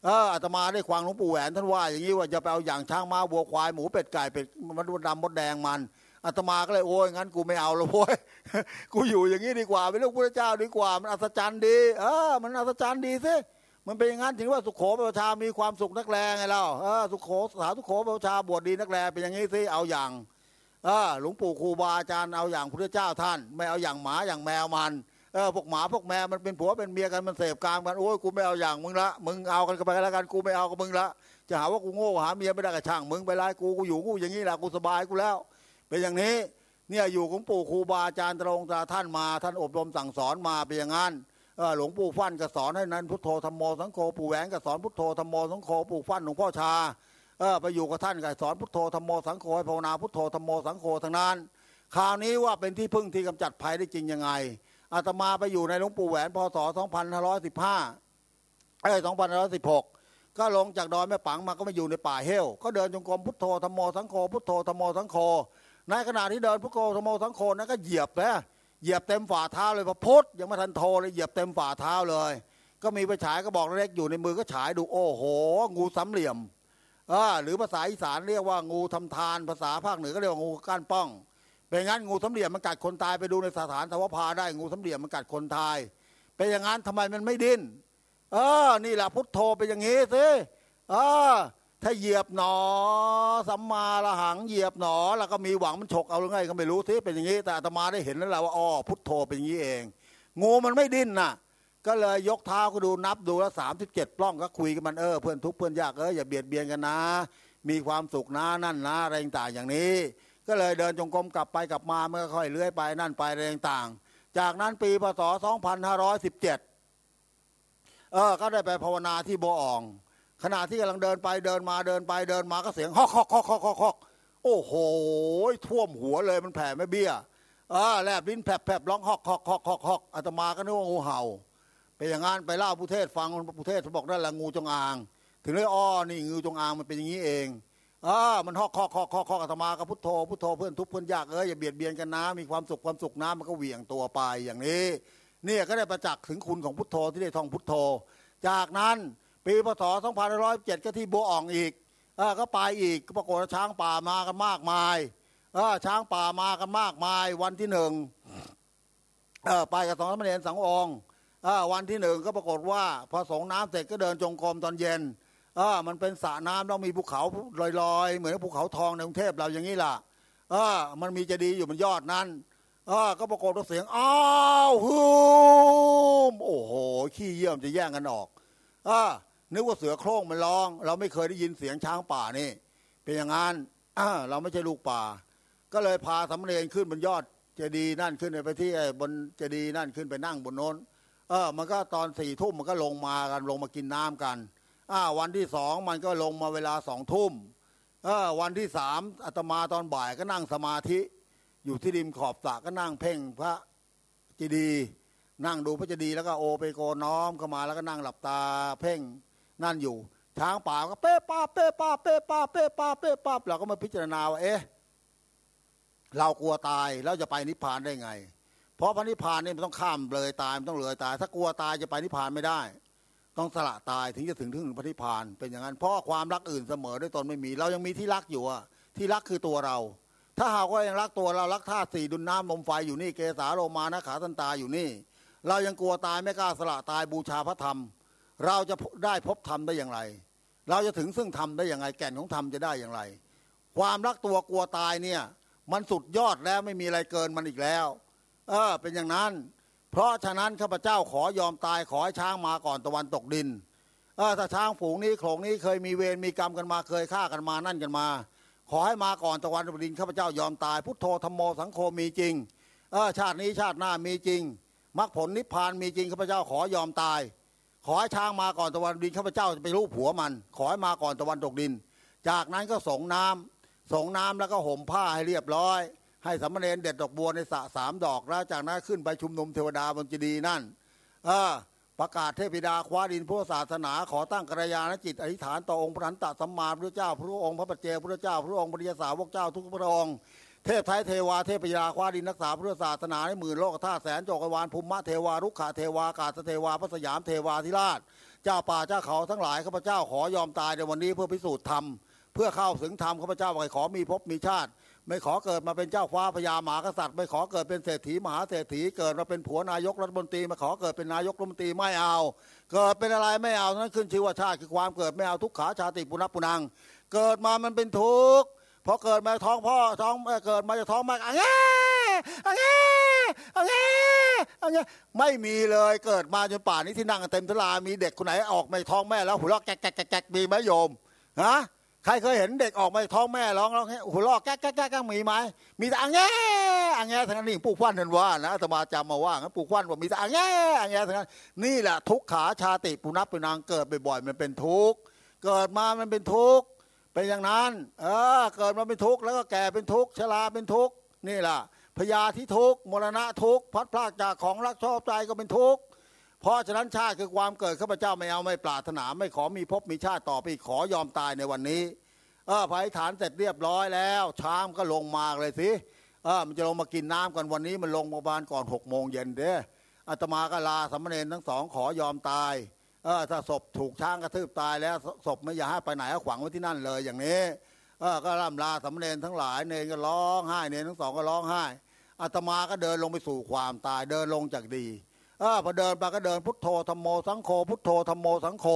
เอออาตมาได้ควางหลวงปู่แหวนท่านว่าอย่างนี้ว่าจะไปเอาอย่างช้างม้าวัวควายหมูเป็ดไก่เป็ดมดดำมดแดงมันอาตมาก็เลยโอ้ยงั้นกูไม่เอาแล้วโว้ยกูอยู่อย่างนี้ดีกว่าเป็นลูกพระเจ้าดีกว่า มันอัศจรรย์ดีเออมันอัศจรรย์ดีสิมันเป็นอย่างนั้นถึงว่าสุขโขประชามีความสุขนักแรงไงเราเออสุขโขสาสุขโขประชาบวชดีนักแลเป็นอย่างนี้สิเอาอย่างเออหลวงปู่ครูบาอาจารย์เอาอย่างพระเจ้าท่าน ไม่เอาอย่างหมาอย่างแมวมัน เออพวกหมาพวกแมวมันเป็นผัวเป็นเมียกันมันเสพกามกันโอ้ยกูไม่เอาอย่างมึงละมึงเอากันไปแล้วกันกูไม่เอากับมึงละจะหาว่ากูโง่หาเมียไม่ได้กับช่างมึงไปไล่กูกูอยู่กูอย่างนี้แหละกูสบายกูแล้ว เป็นอย่างนี้เนี่ยอยู่ของปู่ครูบาอาจารย์ตรงตาท่านมา ท่านอบรมสั่งสอนมาเป็นอย่างนั้นหลวงปู่ฟั่นก็สอนให้นั้นพุทโธธรรมโมสังโฆปู่แหวนก็สอนพุทโธธรรมโมสังโฆปู่ฟั่นหลวงพ่อชาเออไปอยู่กับท่านก็สอนพุทโธธรรมโมสังโฆให้ภาวนาพุทโธธรรมโมสังโฆทั้งนั้นคราวนี้ว่าเป็นที่พึ่งที่กำจัดภัยได้จริงยังไง อาตมาไปอยู่ในหลวงปู่แหวนพศ2515เอ้ย2516 ก็ลงจากดอยแม่ปังมาก็มาอยู่ในป่าเฮลก็เดินจงกรมพุทโธธรรมโมสังโฆพุทโธธรรมโมสังโฆในขณะที่เดินพุทโธธรรมโมสังโฆนั้นก็เหยียบนะเหยียบเต็มฝ่าเท้าเลยพระพุทธยังไม่ทันโทเลยเหยียบเต็มฝ่าเท้าเลย ก็มีไปฉายก็บอกเล็กอยู่ในมือก็ฉายดูโอ้โห งูสามเหลี่ยมหรือภาษาอีสานเรียกว่างูทำทานภาษาภาคเหนือก็เรียกว่างูก้านป้อง เป็นงั้นงูสามเหลี่ยมมันกัดคนตายไปดูในสถานทวพาได้งูสามเหลี่ยมมันกัดคนตาย เป็นอย่างนั้นทำไมมันไม่ดิ้นเออ นี่แหละพุทโธเป็นอย่างนี้สิเออ ถ้าเหยียบหนอสัมมาละหังเหยียบหนอ แล้วก็มีหวังมันฉกเอาหรือไงก็ไม่รู้สิเป็นอย่างนี้ แต่อาตมาได้เห็นแล้วแหละว่าอ๋อพุทโธเป็นอย่างนี้เอง งูมันไม่ดิ้นน่ะ ก็เลยยกเท้าก็ดูนับดูแล้วสามสิบเจ็ดปล้องก็คุยกันมันเออเพื่อนทุกเพื่อนยากเอออย่าเบียดเบียนกันนะ มีความสุขนะนั่นนะอะไรต่างอย่างนี้ ก็เลยเดินจงกรมกลับไปกลับมาเมื่อค่อยเลื้อยไปนั่นไปอะไรต่างจากนั้นปีพศ 2517 เออ ก็ได้ไปภาวนาที่โบอ่อง ขณะที่กำลังเดินไปเดินมาเดินไปเดินมาก็เสียงฮอกฮอกฮอกฮอกฮอกโอ้โห ท่วมหัวเลยมันแผ่ไม่เบี้ยอ่าแลบลิ้นแผลบแผลบร้องฮอกฮอกฮอกฮอกฮอกอาตมาก็นึกว่างูเห่าไปอย่างงั้นไปเล่าผู้เทศฟังผู้เทศบอกได้ละงูจงอาง ถึงได้อ้อนี่งูจงอางมันเป็นอย่างนี้เอง อ่ามันฮอกฮอกฮอกฮอกฮอกอาตมาก็พุทโธพุทโธเพื่อนทุกเพื่อนยากเอ้ยอย่าเบียดเบียนกันนะมีความสุขความสุขน้ำมันก็เหวี่ยงตัวไปอย่างนี้เนี่ยก็ได้ประจักษ์ถึงคุณของพุทโธที่ได้ท่องพุทโธ จากนั้นปีพศ2507ก็ที่บัวอ่องอีกอก็ไปอีกก็ปรากฏช้างป่ามากันมากมายช้างป่ามากันมากมายวันที่หนึ่งไปกับสองมเณรสังองค์วันที่หนึ่งก็ปรากฏว่าพอสงน้ำเสร็จก็เดินจงกรมตอนเย็น มันเป็นสระน้ำต้องมีภูเขาลอยๆ เหมือนภูเขาทองในกรุงเทพเราอย่างนี้ล่ะมันมีเจดีย์อยู่บนยอดนั้นก็ปรากฏเสียงอ้าวฮูมโอ้โหขี้เยี่ยมจะแย่งกันออกนึกว่าเสือโคร่งมันร้อง เราไม่เคยได้ยินเสียงช้างป่านี่ เป็นอย่างนั้นเราไม่ใช่ลูกป่า ก็เลยพาสำเร็จขึ้นบนยอดเจดีย์นั่นขึ้นไปที่บนเจดีย์นั่นขึ้นไปนั่งบนโน้น เออ มันก็ตอนสี่ทุ่มมันก็ลงมากันลงมากินน้ำกัน วันที่สองมันก็ลงมาเวลาสองทุ่มวันที่สามอาตมาตอนบ่ายก็นั่งสมาธิ อยู่ที่ริมขอบสระก็นั่งเพ่งพระเจดีย์นั่งดูพระเจดีย์แล้วก็โอไปโกน้อมเข้ามาแล้วก็นั่งหลับตาเพ่งนั่นอยู่ ช้างป่าก็เป๊ะป้าเป๊ะป้าเป๊ะป้าเป๊ะป้าเป๊ะป้าเราก็มาพิจารณาว่าเอ๊ะเรากลัวตายแล้วจะไปนิพพานได้ไง เพราะพระนิพพานนี่มันต้องข้ามเลยตายมันต้องเลยตาย ถ้ากลัวตายจะไปนิพพานไม่ได้ ต้องสละตายถึงจะถึงถึงพระนิพพาน เป็นอย่างนั้นเพราะความรักอื่นเสมอด้วยตนไม่มี เรายังมีที่รักอยู่อะที่รักคือตัวเรา ถ้าหากว่ายังรักตัวเรารักธาตุสี่ดุลน้ำลมไฟอยู่นี่เกสาโลมานะขาตันตาอยู่นี่ เรายังกลัวตายไม่กล้าสละตายบูชาพระธรรม เราจะได้พบธรรมได้อย่างไร เราจะถึงซึ่งธรรมได้อย่างไรแก่นของธรรมจะได้อย่างไร ความรักตัวกลัวตายเนี่ย มันสุดยอดแล้วไม่มีอะไรเกินมันอีกแล้ว เออ เป็นอย่างนั้น เพราะฉะนั้นข้าพเจ้าขอยอมตายขอให้ช้างมาก่อนตะวันตกดินเออถ้าช้างฝูงนี้โขลงนี้เคยมีเวรมีกรรมกันมาเคยฆ่ากันมานั่นกันมา ขอให้มาก่อนตะวันตกดินข้าพเจ้ายอมตาย พุทโธธรรมโมสังโฆมีจริงเออชาตินี้ชาติหน้ามีจริงมรรคผลนิพพานมีจริงข้าพเจ้าขอยอมตาย ขอให้ช้างมาก่อนตะวันดินข้าพเจ้าจะไปรูปผัวมัน ขอให้มาก่อนตะวันตกดิน จากนั้นก็ส่งน้ำส่งน้ำแล้วก็ห่มผ้าให้เรียบร้อย ให้สมณเณรเด็ดดอกบัวในสระสามดอกแล้วจากนั้นขึ้นไปชุมนุมเทวดาบนจีดีนั่นเออประกาศเทพิดาคว้าดินพุทธศาสนาขอตั้งกระยาณจิตอธิษฐานต่อองค์พระนันตสัมมาพระเจ้า พระองค์พระปัจเจพระเจ้า พระองค์ปริยสาวกเจ้าทุกพระองค์เทพไทยเทวาเทพยาคว้าดินรักษาพุทธศาสนาในหมื่นโลกธาตุแสนจกวาลภูมิเทวารุกขาเทวากาศเทวาพระสยามเทวาธิราช เจ้าป่าเจ้าเขาทั้งหลายข้าพเจ้าขอยอมตายในวันนี้เพื่อพิสูจน์ธรรมเพื่อเข้าถึงธรรมข้าพเจ้าขอมีภพมีชาติ ไม่ขอเกิดมาเป็นเจ้าฟ้าพญามหากษัตริย์ ไม่ขอเกิดเป็นเศรษฐีมหาเศรษฐีเกิดมาเป็นผัวนายกรัฐมนตรีมาขอเกิดเป็นนายกรัฐมนตรีไม่เอา เกิดเป็นอะไรไม่เอานั้นขึ้นชื่อว่าชาติคือความเกิดไม่เอาทุกขาชาติปุณปุนัง เกิดมามันเป็นทุกข์พอเกิดมาท้องพ่อท้องเกิดมาจะท้องมาอะเงี้อะเงี้อะเงี้อะเงี้ไม่มีเลยเกิดมาจนป่านนี้ที่นั่งเต็มทลามีเด็กคนไหนออกไมาท้องแม่แล้วหัวเราะแก๊กแก๊กแก๊กมีไหมโยมฮะ ใครเคยเห็นเด็กออกมาท้องแม่ร้องร้องหัวเราะแก๊กแก๊กแก๊กมีไหมมีแต่อะเงี้อ่างแง่ทั้งนั้นนี่ปู่ควันท่านว่านะอาตมาจำมาว่างั้นปู่ควันว่ามีแต่อ่างแง่อ่างแง่ทั้งนั้นนี่แหละทุกขาชาติปุนับป็นนางเกิดบ่อยๆมันเป็นทุกข์เกิดมามันเป็นทุกข์เป็นอย่างนั้น เออ เกิดมาเป็นทุกข์แล้วก็แก่เป็นทุกข์ชราเป็นทุกข์นี่แหละพยาธิทุกข์มรณะทุกข์พัดพลากจากของรักชอบใจก็เป็นทุกข์ เพราะฉะนั้นชาติคือความเกิดข้าพเจ้าไม่เอาไม่ปรารถนา ไม่ขอมีภพมีชาติต่อไปขอยอมตายในวันนี้เออภายฐานเสร็จเรียบร้อยแล้วช้างก็ลงมาเลยสิเออมันจะลงมากินน้ำกันวันนี้มันลงประมาณก่อนหกโมงเย็นเด้ออาตมาก็ลาสามเณรทั้งสองขอยอมตายเออถ้าศพถูกช้างกระทืบตายแล้วศพไม่อยากให้ไปไหนก็ขวางไว้ที่นั่นเลยอย่างนี้เออก็ร่ำลาสามเณรทั้งหลายเนรก็ร้องไห้เนรทั้งสองก็ร้องไห้อาตมาก็เดินลงไปสู่ความตายเดินลงจากดี เออพอเดินไปก็เดินพุทโธธรรมโมสังโฆพุทโธธรรมโมสังโฆ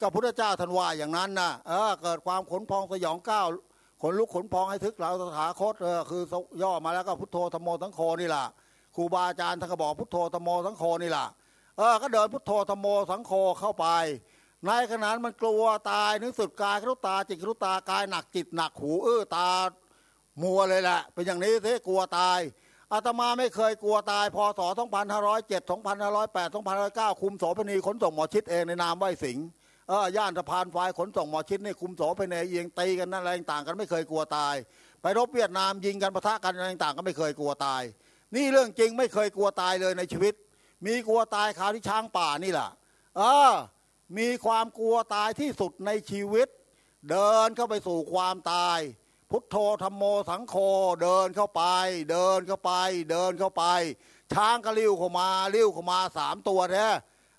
ก็พุทธเจ้าท่านว่าอย่างนั้นนะเออเกิดความขนพองสยองก้าวขนลุกขนพองให้ทึกเราสถาคตเออคือย่อมาแล้วก็พุทโธธรรมโมสังโฆนี่แหละครูบาอาจารย์ท่านก็บอกพุทโธธรรมโมสังโฆนี่แหละเออก็เดินพุทโธธรรมโมสังโฆเข้าไปในขณะมันกลัวตายนึกสุดกายครุตาจิตครุตากายหนักจิตหนักหูเออตามัวเลยแหละเป็นอย่างนี้สิกลัวตาย อาตมาไม่เคยกลัวตายพศ2507 2508 2509 คุมโสพณีขนส่งหมอชิดเองในนามไหวสิงเออย่านสะพานไฟขนส่งหมอชิดนี่คุมโสพณีเอียงตีกันนั่นอะไรต่างกันไม่เคยกลัวตาย ไปรบเวียดนามยิงกันปะทะกันอะไรต่างก็ไม่เคยกลัวตาย นี่เรื่องจริงไม่เคยกลัวตายเลยในชีวิต มีกลัวตายคราวที่ช้างป่านี่แหละเออมีความกลัวตายที่สุดในชีวิต เดินเข้าไปสู่ความตาย พุทโธธรรมโมสังโฆเดินเข้าไป เดินเข้าไป เดินเข้าไป ช้างก็ลิ้วเข้ามาลิ้วเข้ามาสามตัวแท้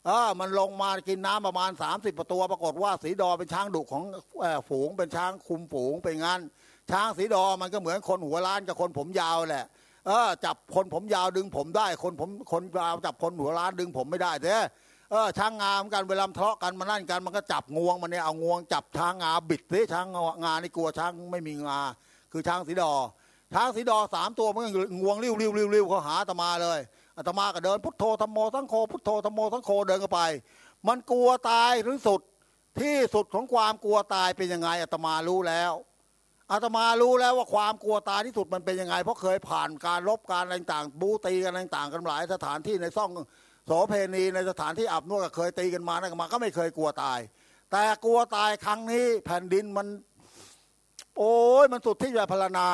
เออมันลงมากินน้ำประมาณ 30ประตัวปรากฏว่าสีดอเป็นช้างดุของฝูงเป็นช้างคุมฝูงเป็นงั้น ช้างสีดอมันก็เหมือนคนหัวล้านกับคนผมยาวแหละเออจับคนผมยาวดึงผมได้ คนผมคนยาวจับคนหัวล้านดึงผมไม่ได้เด้ เออช้างงามกันเวลาทะเลาะกันมานั่นกันมันก็จับงวงมันเนี่ยเอางวงจับช้างงาบิดสิช้างงานี่กลัวช้างไม่มีงา คือช้างสีดอ ช้างสีดอสามตัวมันก็งวงริ้วริ้วริ้วริ้วเขาหาอาตมาเลยอาตมาก็เดินพุทโธธรรมโมสังโฆพุทโธธรรมโมสังโฆเดินเข้าไป มันกลัวตายถึงสุดที่สุดของความกลัวตายเป็นยังไงอาตมารู้แล้วอาตมารู้แล้วว่าความกลัวตายที่สุดมันเป็นยังไง เพราะเคยผ่านการลบการอะไรต่างบูตีกันอะไรต่างกันหลายสถานที่ในซ่อง โสเพณีในสถานที่อับนวดก็เคยตีกันมานะมาก็ไม่เคยกลัวตาย แต่กลัวตายครั้งนี้แผ่นดินมัน โอ้ยมันสุดที่จะพรรณนา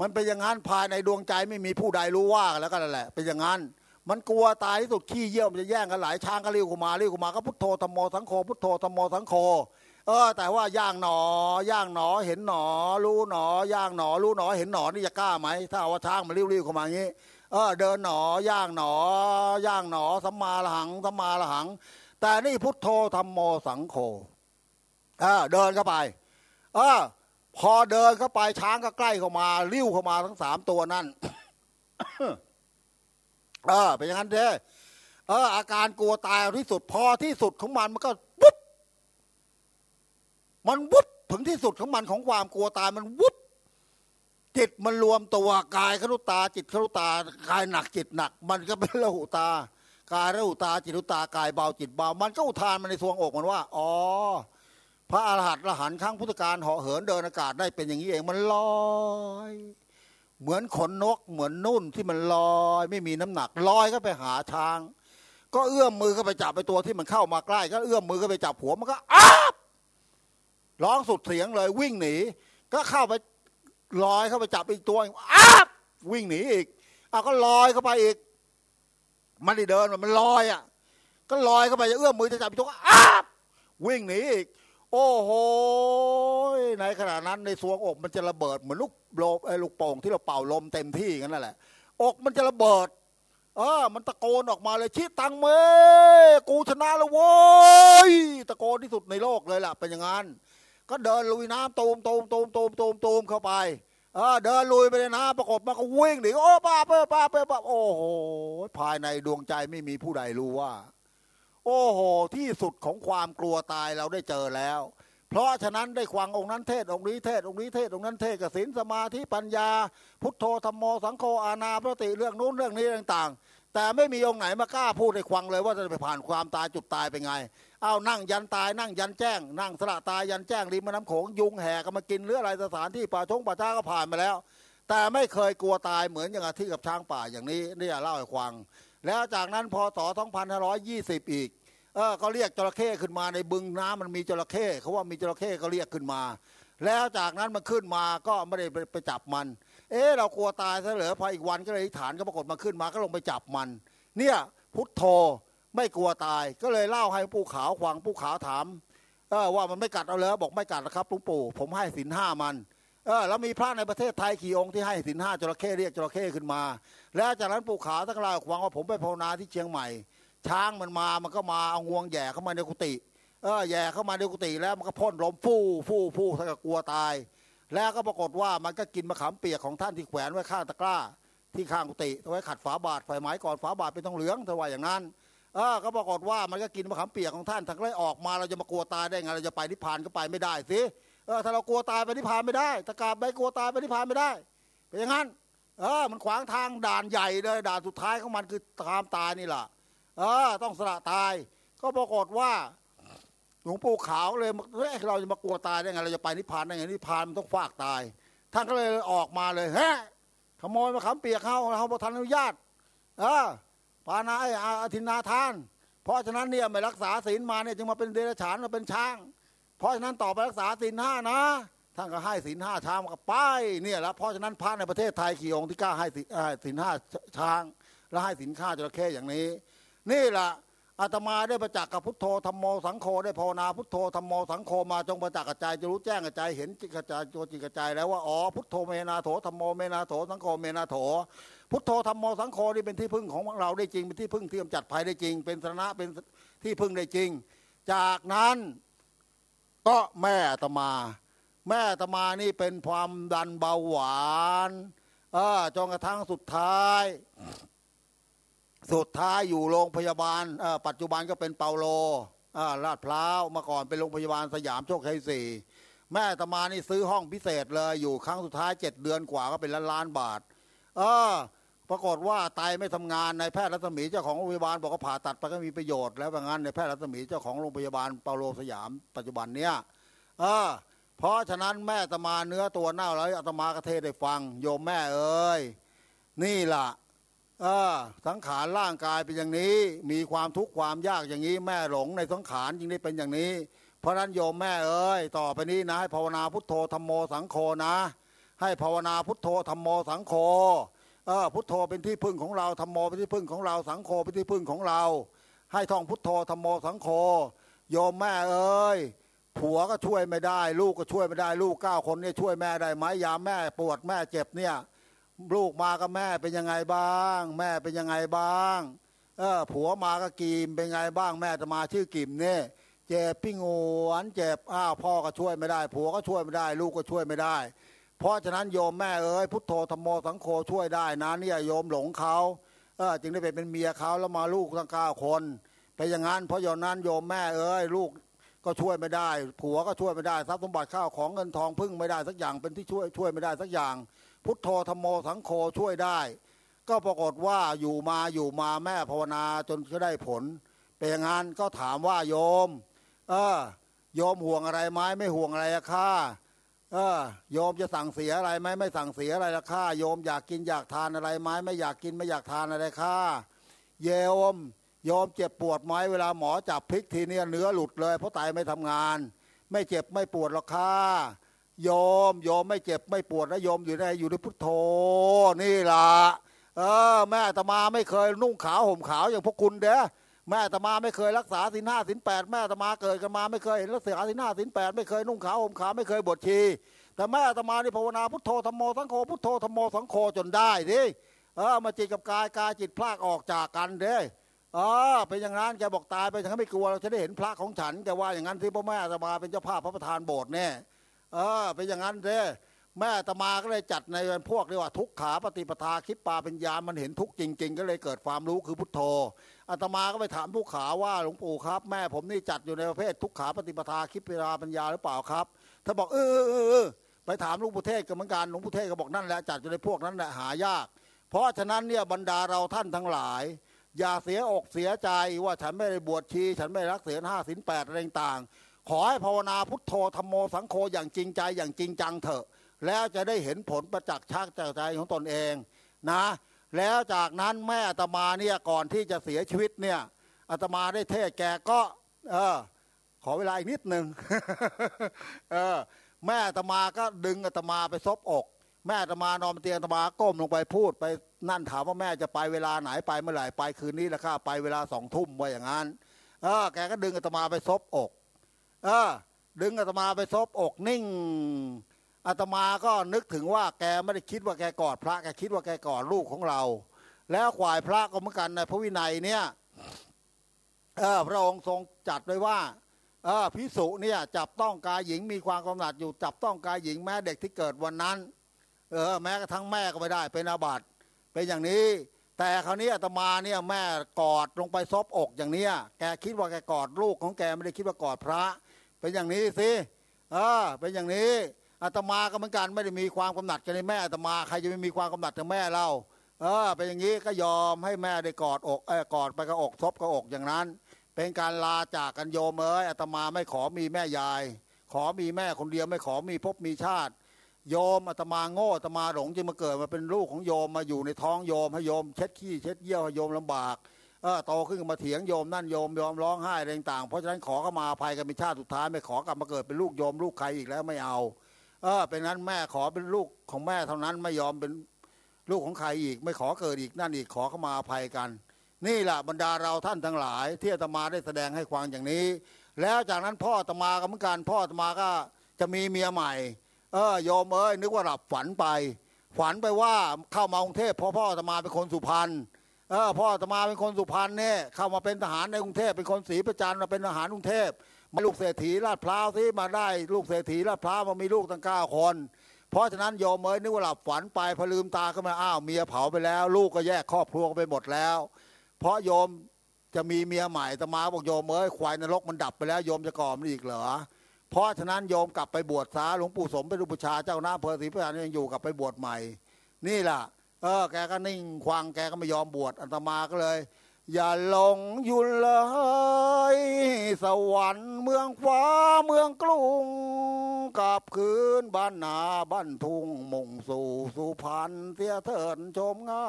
มันเป็นอย่างนั้นภายในดวงใจไม่มีผู้ใดรู้ว่าแล้วก็นั่นแหละ เป็นอย่างนั้น มันกลัวตายที่สุดขี้เยี่ยวมันจะแย่งกันหลายช้างก็เรียวกุมาเรียวกุมาก็พุทโธธรรมโมสังโฆพุทโธธรรมโมสังโฆเออแต่ว่าย่างหนอย่างหนอเห็นหนอ รู้หนอย่างหนอ รู้หนอเห็นหนอนี่จะกล้าไหมถ้าเอาว่าช้างมาเรียวๆเข้ามาอย่างนี้ เออเดินหนอย่างหนอย่างหนอสัมมาละหังสัมมาละหัง แต่นี่พุทโธธรรมโมสังโฆเออเดินเข้าไปเออพอเดินเข้าไปช้างก็ใกล้เข้ามาริ้วเข้ามาทั้งสามตัวนั่นเออเป็นอย่างนั้นเด้เออ อาการกลัวตายที่สุดพอที่สุดของมันมันก็วุบมันวุบถึงที่สุดของมันของความกลัวตายมันวุบ จิตมันรวมตัวกายขรุตา จิตขรุตากายหนักจิตหนัก มันก็เป็นละหุตา กายละหุตาจิตหุตากายเบาจิตเบา มันก็อุทานมาในทรวงอกมันว่า อ๋อ พระอรหันต์ละหันต์ครั้งพุทธการเหาะเหินเดินอากาศได้เป็นอย่างนี้เองมันลอยเหมือนขนนกเหมือนนุ่นที่มันลอย ไม่มีน้ำหนักลอยก็ไปหาช้าง ก็เอื้อมมือเข้าไปจับไปตัวที่มันเข้ามาใกล้ ก็เอื้อมมือเข้าไปจับหัวมันก็อ้าบร้องสุดเสียงเลยวิ่งหนี ก็เข้าไป ลอยเข้าไปจับอีกตัวอ้าวิ่งหนีอีกเอาก็ลอยเข้าไปอีก มันได้เดินมันลอยอะ ก็ลอยเข้าไปจะเอื้อมมือจะจับอีกตัวอ้าวิ่งหนีอีก โอ้โหในขณะนั้นในสวงอกมันจะระเบิดเหมือนลูกโลไอ้ลูกโป่งที่เราเป่าลมเต็มที่กันนั่นแหละ อกมันจะระเบิด เออ มันตะโกนออกมาเลยชิตังเมกูชนะแล้วโว้ยตะโกนที่สุดในโลกเลยล่ะเป็นอย่างนั้น ก็เดินลุยน้ำตูมตูมตูมตูมตูมตูมเข้าไปเออเดินลุยไปในน้ำปรากฏมันก็วิ่งหนีโอ้ป้าเป้ป้าเป้ป้าโอ้โหภายในดวงใจไม่มีผู้ใดรู้ว่า โอ้โห ที่สุดของความกลัวตายเราได้เจอแล้ว เพราะฉะนั้นได้ควังองค์นั้นเทศองค์นี้เทศองค์นี้เทศองค์นั้นเทศกสินสมาธิปัญญา พุทโธธรรมโมสังโฆอาณาพระติเรื่องนู้นเรื่องนี้ต่าง ๆ แต่ไม่มีองค์ไหนมากล้าพูดในควังเลยว่าจะไปผ่านความตายจุดตายไปไง เอานั่งยันตายนั่งยันแจ้ง นั่งสละตายยันแจ้งริมแม่น้ำโขงยุงแห่ก็มากินหรืออะไรสถานที่ป่าชงป่าช้าก็ผ่านมาแล้ว แต่ไม่เคยกลัวตายเหมือนอย่างที่กับช้างป่าอย่างนี้นี่เล่าให้ฟัง แล้วจากนั้นพศ2520 อีกเออก็เรียกจระเข้ขึ้นมาในบึงน้ำมันมีจระเข้เขาว่ามีจระเข้ก็เรียกขึ้นมา แล้วจากนั้นมันขึ้นมาก็ไม่ได้ไปจับมัน เอ๊เรากลัวตายซะเหรอพออีกวันก็เลยฐานก็ปรากฏมาขึ้นมาก็ลงไปจับมัน เนี่ยพุทโธ ไม่กลัวตายก็เลยเล่าให้ปู่ขาวขวางปู่ขาวถามเออว่ามันไม่กัดเอาเลยบอกไม่กัดนะครับลวงปู่ผมให้สินห้ามันเออแล้วมีพระในประเทศไทยขี่องค์ที่ให้สินห้าจระเข้เรียกจระเข้ขึ้นมา แล้วจากนั้นปู่ขาวทั้งหลายขวางว่าผมไปภาวนาที่เชียงใหม่ ช้างมันมามันก็มาเอางวงแย่เข้ามาในกุฏิเออแย่เข้ามาในกุฏิแล้วมันก็พ่นลมฟู่ฟู่ฟู่ถ้าก็กลัวตาย แล้วก็ปรากฏว่ามันก็กินมะขามเปียกของท่านที่แขวนไว้ข้างตะกร้า ที่ข้างกุฏิเอาไว้ขัดฝาบาทไฟไม้ก่อนฝาบาทเป็นทองเหลืองแต่ว่าอย่างนั้น เออก็ปรากฏว่ามันก็กินมะขามเปียกของท่านทั้งเลยออกมาเราจะมากลัวตายได้ไงเราจะไปนิพพานก็ไปไม่ได้สิเออถ้าเรากลัวตายไปนิพพานไม่ได้ตะกาบไปกลัวตายไปนิพพานไม่ได้เป็นอย่างนั้นเออมันขวางทางด่านใหญ่เลยด่านสุดท้ายของมันคือตามตายนี่แหละเออต้องสละตาย ก็ปรากฏว่าหลวงปู่ขาวเลยเราจะมากลัวตายได้ไงเราจะไปนิพพานได้ไงนิพพานมันต้องฟากตายท่านก็เลยออกมาเลยฮะขโมยมาขำเปียกเข้าเขาบอกทันอนุญาตเออ ปานาไออาทินาทาน เพราะฉะนั้นเนี่ยไม่รักษาศีลมาเนี่ยจึงมาเป็นเดรัจฉานมาเป็นช้าง เพราะฉะนั้นต่อไปรักษาศีลห้านะท่านก็ให้ศีลห้าช้างกับป้ายเนี่ยแล้วเพราะฉะนั้นพระในประเทศไทยขี่องค์ที่กล้าให้ศีลห้าช้าง และให้ศีลข้าจระเข้อย่างนี้ นี่แหละ อาตมาได้ประจักษ์กับพุทโธธรรมโมสังโฆได้ภาวนาพุทโธธรรมโมสังโฆมาจงประจักษ์กระจายจะรู้แจ้งกระจายเห็นจิตกระจายตัวจิตกระจายแล้วว่าอ๋อพุทโธเมนาโถธรรมโมเมนาโถสังโฆเมนาโถ พุทโธธรรมโมสังโฆนี่เป็นที่พึ่งของเราได้จริงเป็นที่พึ่งที่กำจัดภัยได้จริง เป็นสนะเป็นที่พึ่งได้จริง จากนั้นก็แม่อาตมา แม่อาตมานี่เป็นความดันเบาหวานเออจนกระทั่งสุดท้าย สุดท้ายอยู่โรงพยาบาลปัจจุบันก็เป็นเปาโลลาดพร้าวมาก่อนเป็นโรงพยาบาลสยามโชคชัยสี่แม่ตมานี่ซื้อห้องพิเศษเลยอยู่ครั้งสุดท้ายเจ็ดเดือนกว่าก็เป็นล้านล้านบาท เออ ปรากฏว่าไตไม่ทำงานในแพทย์รัศมีเจ้าของโรงพยาบาลบอกว่าผ่าตัดไปก็มีประโยชน์แล้วว่างั้นในแพทย์รัศมีเจ้าของโรงพยาบาลเปาโลสยามปัจจุบันเนี้ยเออ เพราะฉะนั้นแม่ตมาเนื้อตัวเน่าแล้วอาตมากระเทศได้ฟัง โยมแม่เอ้ยนี่ล่ะ สังขารร่างกายเป็นอย่างนี้ มีความทุกข์ความยากอย่างนี้ แม่หลงในสังขารจึงได้เป็นอย่างนี้ เพราะนั้นโยมแม่เอ้ยต่อไปนี้นะให้ภาวนาพุทโธธรรมโมสังโฆนะ ให้ภาวนาพุทโธธรรมโมสังโฆเออพุทโธเป็นที่พึ่งของเราธรรมโมเป็นที่พึ่งของเราสังโฆเป็นที่พึ่งของเรา ให้ท่องพุทโธธรรมโมสังโฆโยมแม่เอ้ยผัวก็ช่วยไม่ได้ ลูกก็ช่วยไม่ได้ลูกเก้าคนเนี่ยช่วยแม่ได้ไหมยามแม่ปวดแม่เจ็บเนี่ย ลูกมากับแม่เป็นยังไงบ้าง แม่เป็นยังไงบ้างเออผัวมาก็กีมเป็นไงบ้างแม่จะมาชื่อกิมเนี่ยเจ็บพี่งูอันเจ็บอ้าวพ่อก็ช่วยไม่ได้ ผัวก็ช่วยไม่ได้ ลูกก็ช่วยไม่ได้ เพราะฉะนั้นโยมแม่เอ้ยพุทโธธรรมโมสังโฆช่วยได้นะเนี่ยโยมหลงเขาเออจึงได้ไปเป็นเมียเขาแล้วมาลูกทั้งเก้าคนไปอย่างนั้นเพราะอย่างนั้นโยมแม่เอ้ยลูกก็ช่วยไม่ได้ ผัวก็ช่วยไม่ได้ทรัพย์สมบัติข้าวของเงินทองพึ่งไม่ได้สักอย่างเป็นที่ช่วยช่วยไม่ได้สักอย่าง พุทโธธรรมโมสังโฆช่วยได้ ก็ปรากฏว่าอยู่มาอยู่มาแม่ภาวนาจนก็ได้ผลเป็นอย่างนั้นก็ถามว่าโยม เออโยมห่วงอะไรไหมไม่ห่วงอะไรละค่าเออโยมจะสั่งเสียอะไรไหมไม่สั่งเสียอะไรละค่าโยมอยากกินอยากทานอะไรไหมไม่อยากกินไม่อยากทานอะไรค่าโยมโยมเจ็บปวดไหมเวลาหมอจับพลิกทีเนี้ยเนื้อหลุดเลย เพราะไตไม่ทำงาน ไม่เจ็บไม่ปวดหรอกค่า โยมโยมไม่เจ็บไม่ปวดนะโยมอยู่ในอยู่ในพุทโธนี่ล่ะเออแม่ตมาไม่เคยนุ่งขาวห่มขาวอย่างพวกคุณเด้อแม่ตมาไม่เคยรักษาสินห้าสินแปดแม่ตมาเกิดกันมาไม่เคยเห็นรักษาสินห้าสินแปดไม่เคยนุ่งขาวห่มขาวไม่เคยบวชชีแต่แม่ตมานี่ภาวนาพุทโธธรรมโมสังโฆพุทโธธรรมโมสังโฆจนได้ดิเออมาจิตกับกายกายจิตพลากออกจากกันเด้เออเป็นอย่างนั้นแกบอกตายไปฉันไม่กลัวเราจะได้เห็นพระของฉันแกว่าอย่างนั้นที่พ่อแม่ตมาเป็นเจ้าภาพพระประธานโบสถ์แน่ เออเป็นอย่างนั้นเด้แม่ตมาก็เลยจัดในพวกเรียกว่าทุกขาปฏิปทาคิดปาเป็นญามันเห็นทุกจริง ๆ ก็เลยเกิดความรู้คือพุทโธอาตมาก็ไปถามผู้ขาว่าหลวงปู่ครับ แม่ผมนี่จัดอยู่ในประเภททุกขาปฏิปทาคิดปาปัญญาหรือเปล่าครับถ้าบอกเออเออไปถามหลวงปู่เทศก็เหมือนกันหลวงปู่เทศก็บอกนั่นแหละจัดอยู่ในพวกนั้นแหละหายาก เพราะฉะนั้นเนี่ยบรรดาเราท่านทั้งหลาย อย่าเสียอกเสียใจว่าฉันไม่ได้บวชชี ฉันไม่รักเสียห้าสินแปดอะไรต่าง ขอให้ภาวนาพุทโธธรรมโมสังโฆอย่างจริงใจอย่างจริงจังเถอะ แล้วจะได้เห็นผลประจักษ์ชักจากใจของตนเองนะ แล้วจากนั้นแม่อาตมาเนี่ยก่อนที่จะเสียชีวิตเนี่ยอาตมาได้เทศแกก็เออขอเวลาอีกนิดหนึ่งเออแม่อาตมาก็ดึงอาตมาไปซบอก แม่อาตมานอนเตียงอาตมาก้มลงไปพูดไปนั่นถามว่าแม่จะไปเวลาไหนไปเมื่อไหร่ไปคืนนี้แล้วค่ะไปเวลาสองทุ่มว่าอย่างนั้นเออแกก็ดึงอาตมาไปซบอก เออดึงอาตมาไปซบอกนิ่งอาตมาก็นึกถึงว่าแกไม่ได้คิดว่าแกกอดพระแกคิดว่าแกกอดลูกของเรา แล้วขวายพระก็เหมือนกันในพระวินัยเนี่ยเออพระองค์ทรงจัดไว้ว่าเออพิสุเนี่ยจับต้องกายหญิงมีความกำหนัดอยู่จับต้องกายหญิงแม้เด็กที่เกิดวันนั้น เออแม้กระทั่งแม่ก็ไม่ได้เป็นอาบัติเป็นอย่างนี้ แต่คราวนี้อาตมาเนี่ยแม่กอดลงไปซบอกอย่างเนี้ยแกคิดว่าแกกอดลูกของแกไม่ได้คิดว่ากอดพระ เป็นอย่างนี้สิเออเป็นอย่างนี้อาตมาก็เหมือนกันไม่ได้มีความกำหนัดกันในแม่อาตมาใครจะไม่มีความกำหนัดกับแม่เราเออเป็นอย่างนี้ก็ยอมให้แม่ได้กอดอกเออกอดไปกับอกซบกับอกอย่างนั้น เป็นการลาจากกันโยมเอ้ยอาตมาไม่ขอมีแม่ยาย ขอมีแม่คนเดียวไม่ขอมีภพมีชาติ โยมอาตมาโง่อาตมาหลงจึงมาเกิดมาเป็นลูกของโยมมาอยู่ในท้องโยมให้โยมเช็ดขี้เช็ดเยี่ยวให้โยมลำบาก เออโตขึ้นมาเถียงโยมนั่นโยมโยมร้องไห้อะไรต่างๆเพราะฉะนั้นขอเข้ามาภัยกันเป็นชาติสุดท้ายไม่ขอกลับมาเกิดเป็นลูกโยมลูกใครอีกแล้วไม่เอา เออเป็นนั้นแม่ขอเป็นลูกของแม่เท่านั้นไม่ยอมเป็นลูกของใครอีก ไม่ขอเกิดอีกนั่นอีกขอเข้ามาภัยกัน นี่แหละบรรดาเราท่านทั้งหลาย ที่อาตมาได้แสดงให้ฟังอย่างนี้ แล้วจากนั้นพ่ออาตมาก็เหมือนกันพ่ออาตมาก็จะมีเมียใหม่ เออโยมเอ้ยนึกว่าหลับฝันไป ฝันไปว่าเข้ามากรุงเทพเพราะพ่ออาตมาเป็นคนสุพรรณ เออพ่อตมาเป็นคนสุพรรณเนี่ยเข้ามาเป็นทหารในกรุงเทพเป็นคนศรีประจันมาเป็นทหารกรุงเทพมาลูกเศรษฐีลาดพร้าวที่มาได้ลูกเศรษฐีลาดพร้าวมามีลูกตั้งเก้าคน เพราะฉะนั้นโยมเอ้ยนึกว่าหลับฝันไปพอลืมตาขึ้นมาอ้าวเมียเผาไปแล้ว ลูกก็แยกครอบครัวกันไปหมดแล้ว เพราะโยมจะมีเมียใหม่ตมาบอกโยมเอ้ยควายนรกมันดับไปแล้วโยมจะก่อมันอีกเหรอเพราะฉะนั้นโยมกลับไปบวชซาหลวงปู่สมเป็นอุปชาเจ้าหน้าเพอศรีประจันยังอยู่กลับไปบวชใหม่ นี่แหละ เออแกก็นิ่งควังแกก็ไม่ยอมบวชอาตมาก็เลย อย่าหลงอยู่เลยสวรรค์เมืองฟ้าเมืองกรุงกลับคืนบ้านนาบ้านทุ่งมุ่งสู่สุพรรณเสียเถิดชมงา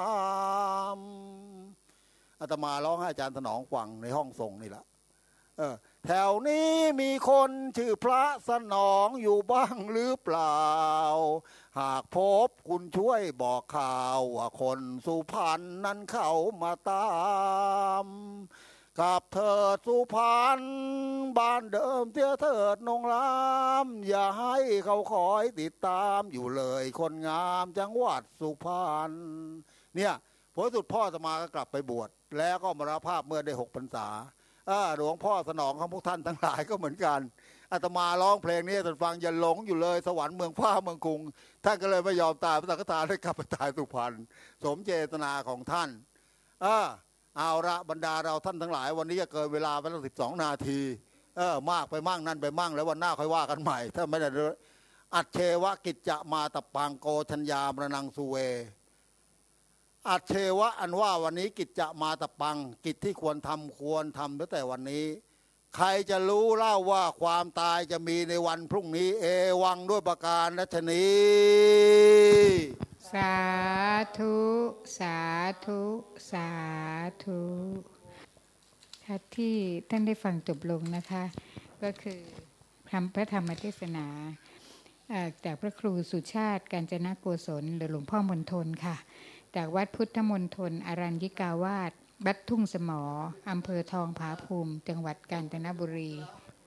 มอาตมาร้องให้อาจารย์ถนอมฟังในห้องส่งนี่แหละเออแถวนี้มีคนชื่อพระสนองอยู่บ้างหรือเปล่า หากพบคุณช่วยบอกข่าวว่าคนสุพรรณนั้นเขามาตามกับเถิดสุพรรณบ้านเดิมเที่ยเถิดนงรามอย่าให้เขาคอยติดตามอยู่เลยคนงามจังหวัดสุพรรณเนี่ยผลสุดพ่อสมาก็กลับไปบวชแล้วก็มรณภาพเมื่อได้หกพรรษาอ่าหลวงพ่อสนองของพวกท่านทั้งหลายก็เหมือนกัน อาตมาร้องเพลงนี้ท่านฟังอย่าหลงอยู่เลย สวรรค์เมืองฟ้าเมืองกรุง ท่านก็เลยไม่ยอมตายพระสังฆทานได้กลับไปตายสุพรรณสมเจตนาของท่านอ่าเอาละบรรดาเราท่านทั้งหลาย วันนี้จะเกินเวลาไปตั้งสิบสองนาทีเออมากไปมั่งนั่นไปมั่งแล้ววันหน้าค่อยว่ากันใหม่ ถ้าไม่ได้อัจเชวะกิจจะมาตะปังโกชัญญามรนังสุเวอัจเชวะอันว่าวันนี้กิจจะมาตะปังกิจที่ควรทำควรทำตั้งแต่วันนี้ ใครจะรู้เล่าว่าความตายจะมีในวันพรุ่งนี้ เอวังด้วยประการนัชนีสาธุ สาธุ สาธุค่ะที่ท่านได้ฟังจบลงนะคะ ก็คือทำพระธรรมเทศนาจากพระครูสุชาติกาญจนโกศลหรือหลวงพ่อมนทนค่ะ จากวัดพุทธมนทนอรัญญิกาวาส วัดทุ่งสมออำเภอทองผาภูมิ จังหวัดกาญจนบุรี